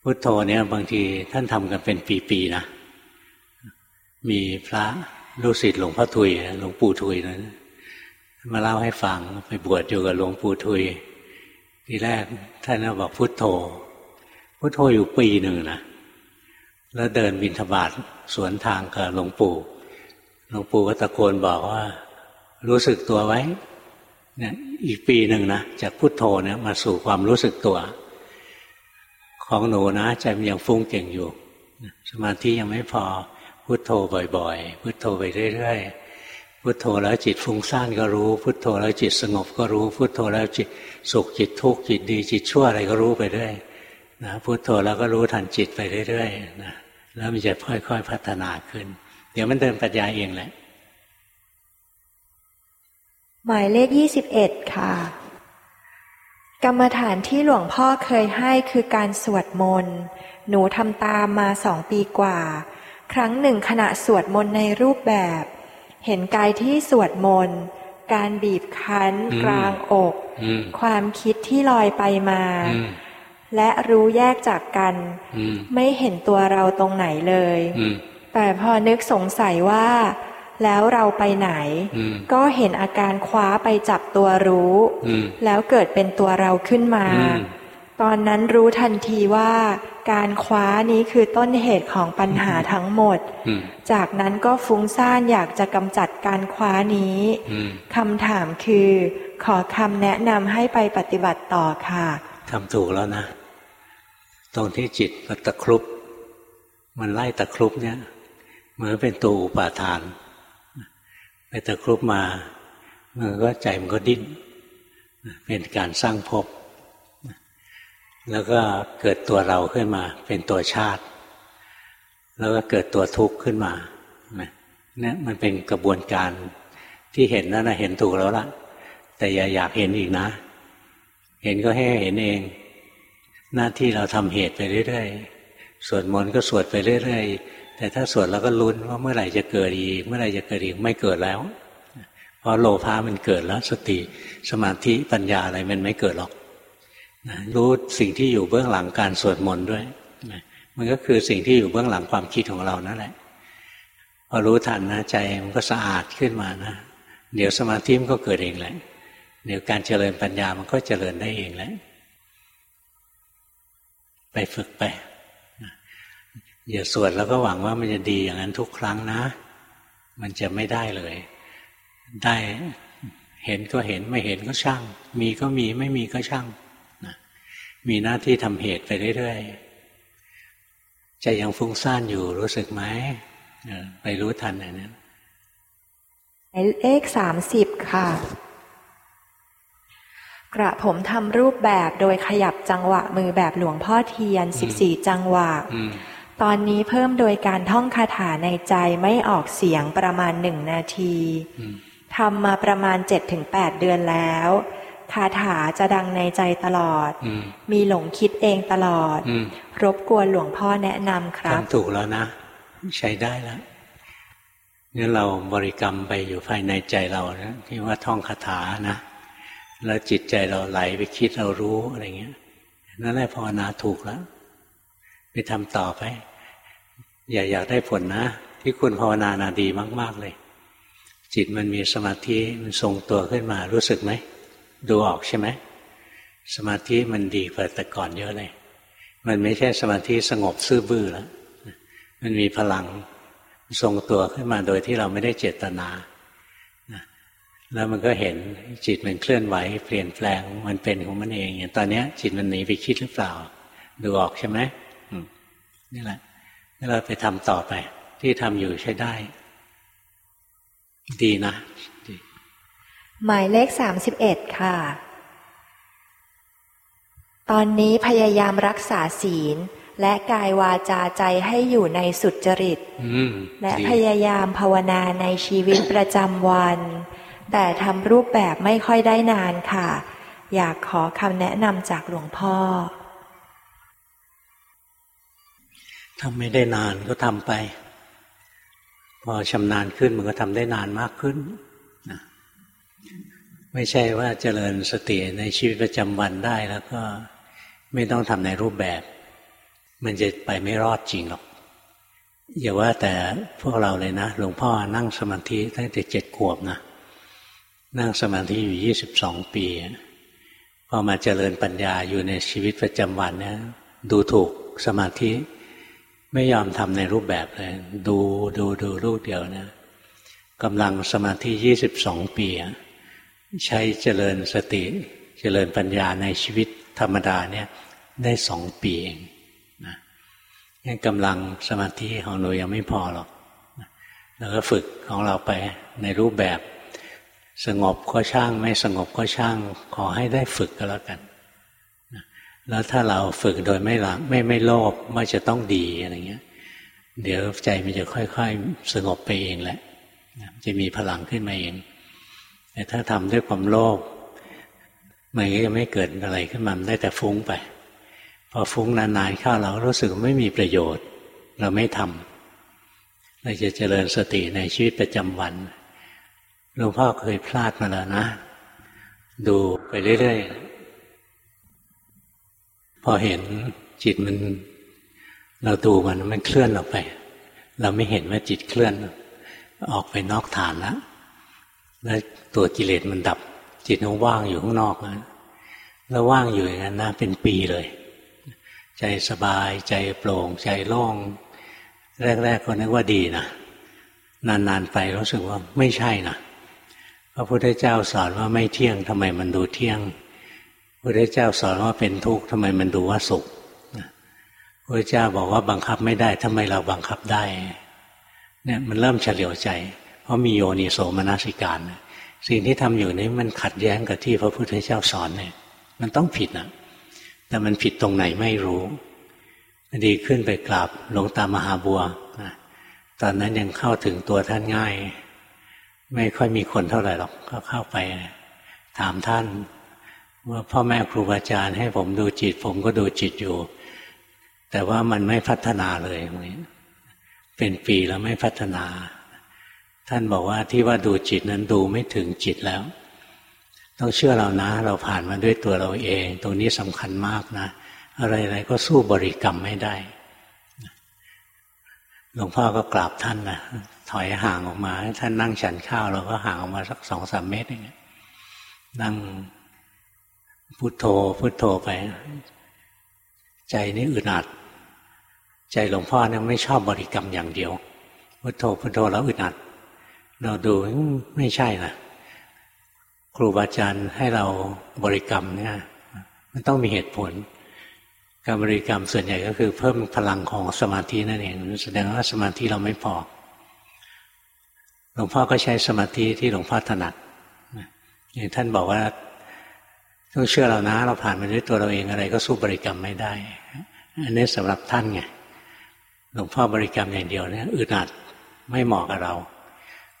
A: พุทโธเนี่ยบางทีท่านทำกันเป็นปีๆนะ มีพระลูกศิษย์หลวงพ่อทุยหลวงปู่ทุยนะมาเล่าให้ฟังไปบวชอยู่กับหลวงปู่ทุย ทีแรกท่านบอกพุทโธ พุทโธอยู่ปีหนึ่งนะแล้วเดินบินทบาทสวนทางกับหลวงปู่หลวงปู่ก็ตะโกนบอกว่า รู้สึกตัวไว้เนี่ยอีกปีหนึ่งนะจากพุทโธเนี่ยมาสู่ความรู้สึกตัว ของหนูนะใจมันยังฟุ้งเก่งอยู่ สมาธิยังไม่พอพุทโธบ่อย ๆ พุทโธไปเรื่อยๆ พุทโธแล้วจิตฟุ้งซ่านก็รู้ พุทโธแล้วจิตสงบก็รู้ พุทโธแล้วจิตสุขจิตทุกข์จิตดี จิตชั่วอะไรก็รู้ไปเรื่อยนะพุทโธแล้วก็รู้ทันจิตไปเรื่อยๆนะแล้วมันจะค่อยๆพัฒนาขึ้น เดี๋ยวมันเดินปัญญาเองแหละ
B: หมายเลขยี่สิบเอ็ดค่ะ กรรมฐานที่หลวงพ่อเคยให้คือการสวดมนต์หนูทำตามมาสองปีกว่า ครั้งหนึ่งขณะสวดมนต์ในรูปแบบ เห็นกายที่สวดมนต์การบีบคั้นกลางอก ความคิดที่ลอยไปมา และรู้แยกจากกัน ไม่เห็นตัวเราตรงไหนเลย แต่พอนึกสงสัยว่า แล้วเราไปไหน ก็เห็นอาการคว้าไปจับตัวรู้ แล้วเกิดเป็นตัวเราขึ้นมา ตอนนั้นรู้ทันทีว่าการคว้านี้คือต้นเหตุของปัญหาทั้งหมด จากนั้นก็ฟุ้งซ่านอยากจะกำจัดการคว้านี้คำถามคือ ขอคำแนะนำให้ไปปฏิบัติต่อค่ะ
A: ทำถูกแล้วนะ ตรงที่จิตมันตะครุบ มันไล่ตะครุบเนี่ยเหมือนเป็นตัวอุปาทาน ไปตะครุบมามันก็ใจมันก็ดิ้นเป็นการสร้างภพ แล้วก็เกิดตัวเราขึ้นมา เป็นตัวชาติ แล้วก็เกิดตัวทุกข์ขึ้นมาเนี่ยมันเป็นกระบวนการที่เห็นนั่นนะเห็นถูกแล้วละแต่อย่าอยากเห็นอีกนะ เห็นก็ให้เห็นเอง หน้าที่เราทำเหตุไปเรื่อยๆสวดมนต์ก็สวดไปเรื่อยๆแต่ถ้าสวดเราก็ลุ้นว่าเมื่อไหร่จะเกิดอีก เมื่อไหร่จะเกิดอีกไม่เกิดแล้ว เพราะโลภะมันเกิดแล้ว สติสมาธิปัญญาอะไรมันไม่เกิดหรอก รู้สิ่งที่อยู่เบื้องหลังการสวดมนต์ด้วย มันก็คือสิ่งที่อยู่เบื้องหลังความคิดของเรานั่นแหละ พอรู้ทันนะใจมันก็สะอาดขึ้นมานะ เดี๋ยวสมาธิมันก็เกิดเองแหละ เดี๋ยวการเจริญปัญญามันก็เจริญได้เองแหละ ไปฝึกไปอย่าสวดแล้วก็หวังว่ามันจะดีอย่างนั้นทุกครั้งนะ มันจะไม่ได้เลย ได้เห็นก็เห็นไม่เห็นก็ช่าง มีก็มีไม่มีก็ช่าง มีหน้าที่ทำเหตุไปเรื่อยๆใจยังฟุ้งซ่านอยู่รู้สึกไหมไปรู้ทันอย่างนั้น
B: เลขสามสิบค่ะ กระผมทำรูปแบบโดยขยับจังหวะมือแบบหลวงพ่อเทียนสิบสี่จังหวะตอนนี้เพิ่มโดยการท่องคาถาในใจไม่ออกเสียงประมาณหนึ่งนาทีทำมาประมาณเจ็ดถึงแปดเดือนแล้ว คาถาจะดังในใจตลอด มีหลงคิดเองตลอด รบกวนหลวงพ่อแนะนำครับ
A: ทำถูกแล้วนะ ใช้ได้แล้วนี่เราบริกรรมไปอยู่ภายในใจเรานะที่ว่าท่องคาถานะ แล้วจิตใจเราไหลไปคิดเรารู้อะไรเงี้ยนั่นแหละภาวนาถูกแล้ว ไปทำต่อไป อย่าอยากได้ผลนะ ที่คุณภาวนานาดีมาก ๆเลย จิตมันมีสมาธิมันทรงตัวขึ้นมารู้สึกไหม ดูออกใช่ไหมสมาธิมันดีกว่าแต่ก่อนเยอะเลย มันไม่ใช่สมาธิสงบซื่อบื้อแล้ว มันมีพลังทรงตัวขึ้นมาโดยที่เราไม่ได้เจตนาแล้วมันก็เห็นจิตมันเคลื่อนไหว เปลี่ยนแปลงมันเป็นของมันเองอย่างตอนนี้จิตมันหนีไปคิดหรือเปล่า ดูออกใช่ไหมนี่แหละแล้วเราไปทำต่อไป ที่ทำอยู่ใช้ได้ ดีนะ
B: หมายเลขสามสิบเอ็ดค่ะ ตอนนี้พยายามรักษาศีล และกายวาจาใจให้อยู่ในสุดจริตและพยายามภาวนาในชีวิตประจำวัน แต่ทำรูปแบบไม่ค่อยได้นานค่ะ อยากขอคำแนะนำจากหลวงพ่อ
A: ทำไม่ได้นานก็ทำไป พอชำนาญขึ้นมันก็ทำได้นานมากขึ้น ไม่ใช่ว่าเจริญสติในชีวิตประจำวันได้แล้วก็ไม่ต้องทำในรูปแบบ มันจะไปไม่รอดจริงหรอกอย่าว่าแต่พวกเราเลยนะหลวงพ่อนั่งสมาธิตั้งแต่เจ็ดขวบนะนั่งสมาธิอยู่ยี่สิบสองปีพอมาเจริญปัญญาอยู่ในชีวิตประจำวันเนี่ยดูถูกสมาธิ ไม่ยอมทำในรูปแบบเลย ดูดูดูรูปเดียวนะกำลังสมาธิยี่สิบสองปีอะ ใช้เจริญสติเจริญปัญญาในชีวิตธรรมดาเนี่ยได้สองปีเองนะงั้นกำลังสมาธิของหนูยังไม่พอหรอกแล้วก็ฝึกของเราไปในรูปแบบ สงบก็ช่างไม่สงบก็ช่าง ขอให้ได้ฝึกก็แล้วกันแล้วถ้าเราฝึกโดยไม่หลังไม่ไม่โลภว่าจะต้องดีอะไรเงี้ย เดี๋ยวใจมันจะค่อย ๆ สงบไปเองแหละจะมีพลังขึ้นมาเอง แต่ถ้าทำด้วยความโลภมันก็จะไม่เกิดอะไรขึ้นมาได้แต่ฟุ้งไป พอฟุ้งนานๆเข้าเรารู้สึกไม่มีประโยชน์ เราไม่ทำเราจะเจริญสติในชีวิตประจำวันหลวงพ่อเคยพลาดมาแล้วนะ ดูไปเรื่อยๆ พอเห็นจิตมัน เราดูมันมันเคลื่อนออกไป เราไม่เห็นว่าจิตเคลื่อน ออกไปนอกฐานแล้ว แล้วตัวกิเลสมันดับ จิตมันว่างอยู่ข้างนอกนะแล้วว่างอยู่อย่างนั้นนะเป็นปีเลย ใจสบายใจโปร่ง ใจโล่ง แรก ๆ ก็นึกว่าดีนะนาน ๆ ไปรู้สึกว่าไม่ใช่นะพระพุทธเจ้าสอนว่าไม่เที่ยงทำไมมันดูเที่ยงพระพุทธเจ้าสอนว่าเป็นทุกข์ทำไมมันดูว่าสุขพระเจ้าบอกว่าบังคับไม่ได้ทำไมเราบังคับได้ เนี่ยมันเริ่มเฉลียวใจ เพราะมีโยนิโสมนสิการสิ่งที่ทำอยู่นี้มันขัดแย้งกับที่พระพุทธเจ้าสอนเนี่ย มันต้องผิดนะแต่มันผิดตรงไหนไม่รู้ดีขึ้นไปกราบหลวงตามหาบัวตอนนั้นยังเข้าถึงตัวท่านง่าย ไม่ค่อยมีคนเท่าไหร่หรอกก็เข้าไป ถามท่าน ว่าพ่อแม่ครูบาอาจารย์ให้ผมดูจิต ผมก็ดูจิตอยู่ แต่ว่ามันไม่พัฒนาเลยเป็นปีแล้วไม่พัฒนา ท่านบอกว่าที่ว่าดูจิตนั้นดูไม่ถึงจิตแล้ว ต้องเชื่อเรานะ เราผ่านมาด้วยตัวเราเอง ตรงนี้สำคัญมากนะ อะไรๆก็สู้บริกรรมไม่ได้หลวงพ่อก็กราบท่านนะถอยห่างออกมา ท่านนั่งฉันข้าวเราก็ห่างออกมาสักสองสามเมตรอย่างเงี้ยนั่งพุโทโธพุโทโธไป ใจนี่อึดอัด ใจหลวงพ่อเนี่ยไม่ชอบบริกรรมอย่างเดียว พุโทโธพุโทโธแล้วอึดอัด เราดูไม่ใช่นะครูบาอาจารย์ให้เราบริกรรมเนี่ยมันต้องมีเหตุผล การบริกรรมส่วนใหญ่ก็คือเพิ่มพลังของสมาธินั่นเองแสดงว่าสมาธิเราไม่พอหลวงพ่อก็ใช้สมาธิที่หลวงพ่อถนัดอย่างท่านบอกว่าต้องเชื่อเรานะ เราผ่านมาด้วยตัวเราเองอะไร ก็สู้บริกรรมไม่ได้ อันนี้สำหรับท่านไงหลวงพ่อบริกรรมอย่างเดียวเนี่ยอึดอัดไม่เหมาะกับเรา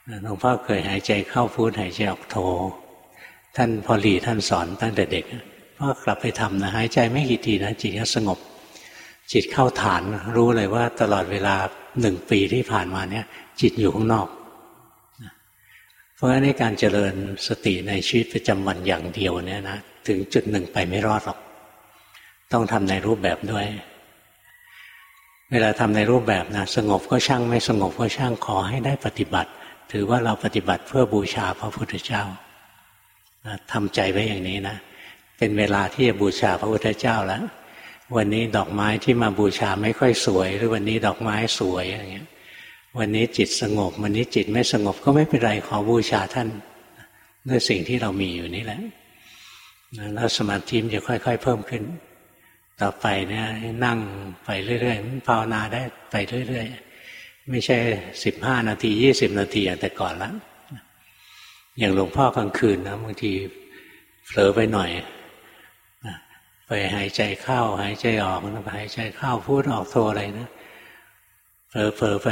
A: หลวงพ่อเคยหายใจเข้าพูดหายใจออกโท ท่านพอลีท่านสอนตั้งแต่เด็กพ่อกลับไปทำนะหายใจไม่กี่ทีนะจิตก็สงบ จิตเข้าฐานรู้เลยว่าตลอดเวลาหนึ่งปีที่ผ่านมาเนี่ย จิตอยู่ข้างนอก เพราะฉะนั้นในการเจริญสติในชีวิตประจำวันอย่างเดียวเนี่ยนะถึงจุดหนึ่งไปไม่รอดหรอก ต้องทำในรูปแบบด้วย เวลาทำในรูปแบบนะสงบก็ช่างไม่สงบก็ช่างขอให้ได้ปฏิบัติ ถือว่าเราปฏิบัติเพื่อบูชาพระพุทธเจ้าทำใจไว้อย่างนี้นะ เป็นเวลาที่จะบูชาพระพุทธเจ้าแล้ว วันนี้ดอกไม้ที่มาบูชาไม่ค่อยสวย หรือวันนี้ดอกไม้สวยอย่างเงี้ย วันนี้จิตสงบ วันนี้จิตไม่สงบก็ไม่เป็นไรขอบูชาท่านด้วยสิ่งที่เรามีอยู่นี่แหละแล้วสมาธิมันจะค่อย ๆ เพิ่มขึ้น ต่อไปเนี่ยนั่งไปเรื่อยๆภาวนาได้ไปเรื่อย ๆ ไม่ใช่สิบห้านาทียี่สิบนาทีอย่างแต่ก่อนแล้วอย่างหลวงพ่อกลางคืนนะบางทีเผลอไปหน่อยไปหายใจเข้า หายใจออกนะหายใจเข้าพูดออกโทรอะไรนะเผลอเผลอไป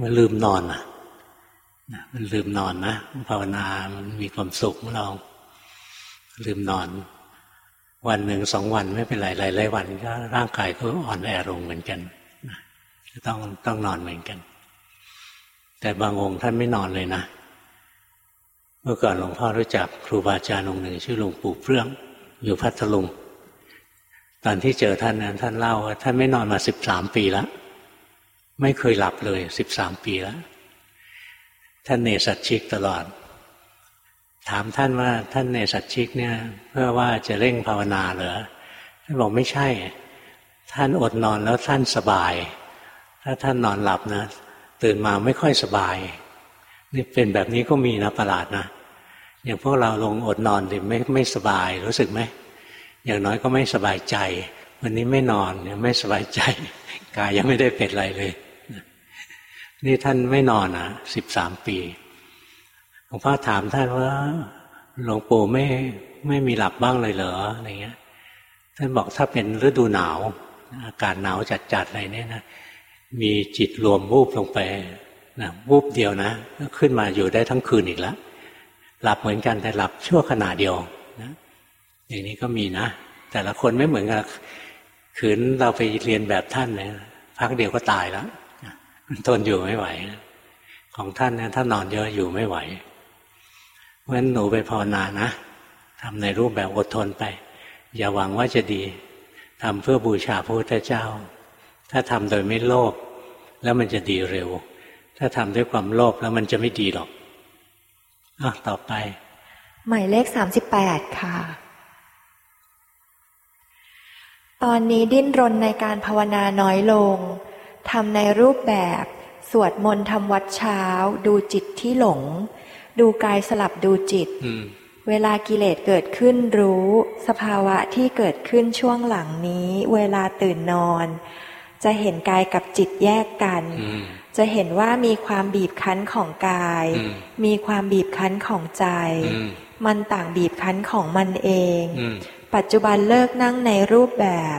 A: มันลืมนอนอะมันลืมนอนนะภาวนามันมีความสุขเราลืมนอน วันหนึ่งสองวันไม่เป็นไรหลายๆวันก็ร่างกายก็อ่อนแอลงเหมือนกัน ต้องต้องนอนเหมือนกัน แต่บางองค์ท่านไม่นอนเลยนะ เมื่อก่อนหลวงพ่อรู้จักครูบาอาจารย์องค์หนึ่ง ชื่อหลวงปู่เพื่อง อยู่พัทลุงตอนที่เจอท่านนั้นท่านเล่าว่าท่านไม่นอนมาสิบสามปีแล้วไม่เคยหลับเลยสิบสามปีแล้วท่านเนสัตชิกตลอด ถามท่านว่าท่านเนสัตชิกเนี่ย เพื่อว่าจะเร่งภาวนาเหรอท่านบอกไม่ใช่ ท่านอดนอนแล้วท่านสบาย ถ้าท่านนอนหลับนะ ตื่นมาไม่ค่อยสบาย นี่เป็นแบบนี้ก็มีนะประหลาดนะอย่างพวกเราลงอดนอนดิไม่ไม่สบายรู้สึกไหมอย่างน้อยก็ไม่สบายใจ วันนี้ไม่นอนเนี่ยไม่สบายใจ กายยังไม่ได้เป็นอะไรเลย นี่ท่านไม่นอนนะสิบสามปีหลวงพ่อถามท่านว่าหลวงปู่ไม่ไม่มีหลับบ้างเลยเหรออะไรเงี้ย ท่านบอกถ้าเป็นฤดูหนาว อากาศหนาวจัดๆอะไรเนี่ยนะ มีจิตรวมวูบลงไปนะวูบเดียวนะก็ขึ้นมาอยู่ได้ทั้งคืนอีกแล้วหลับเหมือนกันแต่หลับชั่วขณะเดียวนะอย่างนี้ก็มีนะ แต่ละคนไม่เหมือนกันขืนเราไปเรียนแบบท่านเนี่ยพักเดียวก็ตายแล้วทนอยู่ไม่ไหว ของท่านเนี่ยถ้านอนเยอะอยู่ไม่ไหวเพราะฉะนั้นหนูไปภาวนานะทำในรูปแบบอดทนไป อย่าหวังว่าจะดีทำเพื่อบูชาพระพุทธเจ้า ถ้าทำโดยไม่โลภแล้วมันจะดีเร็ว ถ้าทำด้วยความโลภแล้วมันจะไม่ดีหรอกอะต่อไป
B: หมายเลขสามสิบแปดค่ะ ตอนนี้ดิ้นรนในการภาวนาน้อยลงทำในรูปแบบ สวดมนต์ทำวัดเช้า ดูจิตที่หลง ดูกายสลับดูจิตเวลากิเลสเกิดขึ้นรู้ สภาวะที่เกิดขึ้นช่วงหลังนี้ เวลาตื่นนอน จะเห็นกายกับจิตแยกกัน จะเห็นว่ามีความบีบคั้นของกาย มีความบีบคั้นของใจ มันต่างบีบคั้นของมันเอง ปัจจุบันเลิกนั่งในรูปแบบ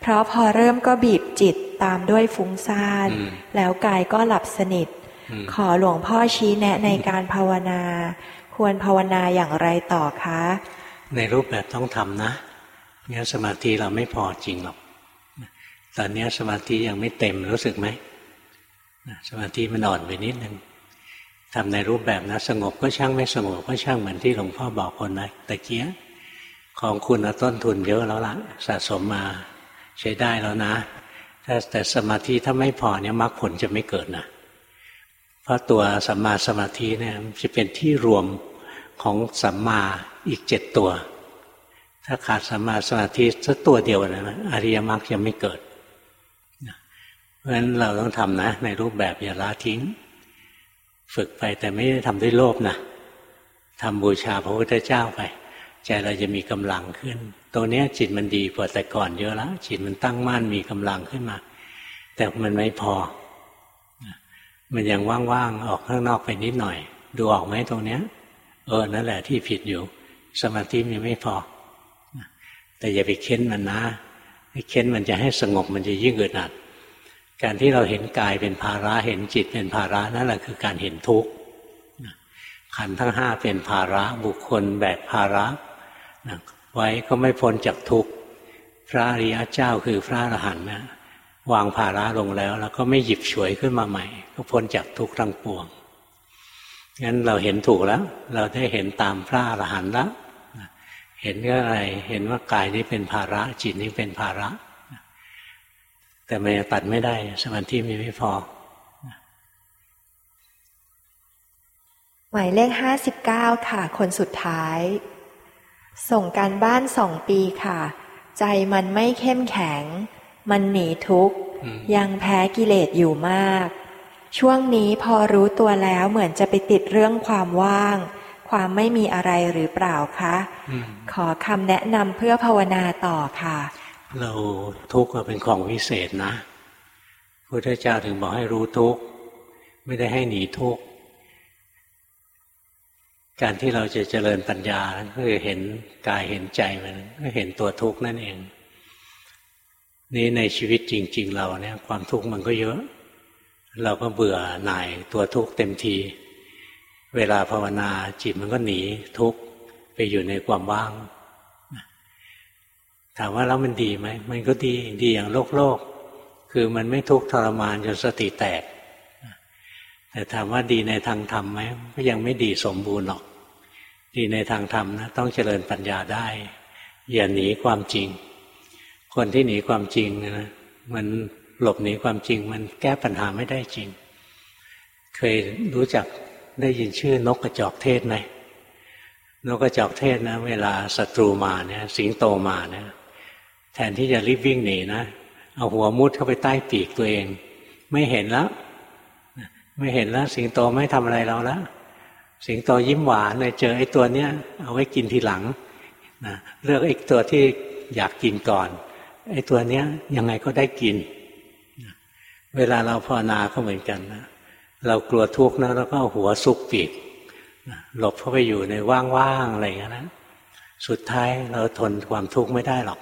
B: เพราะพอเริ่มก็บีบจิตตามด้วยฟุ้งซ่านแล้วกายก็หลับสนิท ขอหลวงพ่อชี้แนะในการภาวนา ควรภาวนาอย่างไรต่อคะ
A: ในรูปแบบต้องทำนะงั้นสมาธิเราไม่พอจริงหรอก ตอนนี้สมาธิยังไม่เต็มรู้สึกไหมสมาธิมันอ่อนไปนิดนึงทำในรูปแบบนะ สงบก็ช่างไม่สงบก็ช่างเหมือนที่หลวงพ่อบอกคนนะตะเกียของคุณต้นทุนเยอะแล้วละสะสมมาใช้ได้แล้วนะถ้าแต่สมาธิถ้าไม่พอเนี่ยมรรคผลจะไม่เกิดนะเพราะตัวสัมมาสมาธิเนี่ยจะเป็นที่รวมของสัมมาอีกเจ็ดตัว ถ้าขาดสัมมาสมาธิสักตัวเดียวนะอริยมรรคยังไม่เกิด เพราะฉะนั้นเราต้องทำนะ ในรูปแบบอย่าละทิ้ง ฝึกไปแต่ไม่ได้ทำด้วยโลภนะทำบูชาพระพุทธเจ้าไป ใจเราจะมีกำลังขึ้น ตัวนี้จิตมันดีกว่าแต่ก่อนเยอะแล้ว จิตมันตั้งมั่นมีกำลังขึ้นมา แต่มันไม่พอ มันยังว่างๆออกข้างนอกไปนิดหน่อย ดูออกไหมตรงเนี้ย เออนั่นแหละที่ผิดอยู่ สมาธิมันไม่พอ แต่อย่าไปเค้นมันนะเค้นมันจะให้สงบมันจะยิ่งอึดอัด การที่เราเห็นกายเป็นภาระเห็นจิตเป็นภาระนั่นแหละคือการเห็นทุกข์ขันทั้งห้าเป็นภาระบุคคลแบกภาระไว้ก็ไม่พ้นจากทุกข์พระอริยเจ้าคือพระอรหันต์นะวางภาระลงแล้ว แล้วก็ไม่หยิบฉวยขึ้นมาใหม่ ก็พ้นจากทุกข์ทั้งปวงงั้นเราเห็นถูกแล้ว เราได้เห็นตามพระอรหันต์แล้วเห็นก็อะไรเห็นว่ากายนี้เป็นภาระจิตนี้เป็นภาระ แต่มันตัดไม่ได้ สมาธิมีไม่พอ
B: หมายเลขห้าสิบเก้าค่ะ คนสุดท้าย ส่งการบ้านสองปีค่ะ ใจมันไม่เข้มแข็ง มันหนีทุกข์ ยังแพ้กิเลสอยู่มาก ช่วงนี้พอรู้ตัวแล้วเหมือนจะไปติดเรื่องความว่าง ความไม่มีอะไรหรือเปล่าคะ ขอคำแนะนำเพื่อภาวนาต่อค่ะ
A: เราทุกข์เป็นของวิเศษนะพุทธเจ้าถึงบอกให้รู้ทุกข์ไม่ได้ให้หนีทุกข์การที่เราจะเจริญปัญญาก็คือเห็นกายเห็นใจมันก็เห็นตัวทุกข์นั่นเอง นี่ในชีวิตจริง ๆ เราเนี่ยความทุกข์มันก็เยอะ เราก็เบื่อหน่ายตัวทุกข์เต็มที เวลาภาวนาจิตมันก็หนีทุกข์ไปอยู่ในความว่าง ถามว่าแล้วมันดีไหมมันก็ดีดีอย่างโลกโลก คือมันไม่ทุกข์ทรมานจนสติแตก แต่ถามว่าดีในทางธรรมไหมก็ยังไม่ดีสมบูรณ์หรอก ดีในทางธรรมนะต้องเจริญปัญญาได้ อย่าหนีความจริง คนที่หนีความจริงนะมันหลบหนีความจริง มันแก้ปัญหาไม่ได้จริง เคยรู้จักได้ยินชื่อนกกระจอกเทศไหมนกกระจอกเทศนะ เวลาศัตรูมาเนี่ย สิงโตมาเนี่ย แทนที่จะรีบวิ่งหนีนะเอาหัวมุดเข้าไปใต้ปีกตัวเอง ไม่เห็นแล้ว ไม่เห็นแล้ว สิงโตไม่ทำอะไรเราแล้วสิงโตยิ้มหวานเลยเจอไอ้ตัวเนี้ยเอาไว้กินทีหลังนะเลือกไอ้ตัวที่อยากกินก่อนไอ้ตัวเนี้ยยังไงก็ได้กิน เวลาเราภาวนาก็เหมือนกันนะเรากลัวทุกข์นะเราก็เอาหัวซุกปีกหลบเข้าไปอยู่ในว่างๆอะไรอย่างนั้นสุดท้ายเราทนความทุกข์ไม่ได้หรอก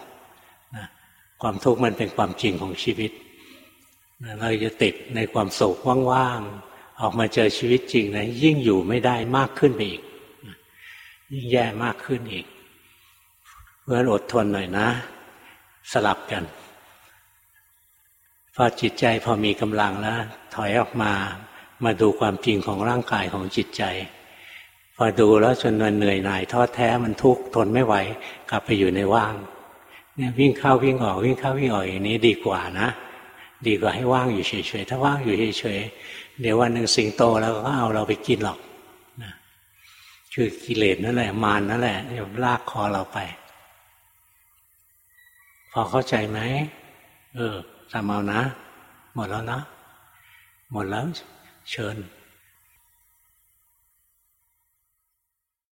A: ความทุกข์มันเป็นความจริงของชีวิต เราจะติดในความโศกว่างๆ ออกมาเจอชีวิตจริงนะยิ่งอยู่ไม่ได้มากขึ้นไปอีก ยิ่งแย่มากขึ้นอีก เพราะฉะนั้นอดทนหน่อยนะ สลับกัน พอจิตใจพอมีกำลังแล้ว ถอยออกมามาดูความจริงของร่างกายของจิตใจ พอดูแล้วจนมันเหนื่อยหน่ายท้อแท้มันทุกข์ทนไม่ไหว กลับไปอยู่ในว่าง เนี่ยวิ่งเข้าวิ่งออกวิ่งเข้าวิ่งออกอย่างนี้ดีกว่านะ ดีกว่าให้ว่างอยู่เฉยๆถ้าว่างอยู่เฉยๆเดี๋ยววันหนึ่งสิงโตแล้วก็เอาเราไปกินหรอกนะคือกิเลสนั่นแหละมานนั่นแหละลากคอเราไป พอเข้าใจไหมเออทำเอานะ หมดแล้วนะ หมดแล้วเชิญ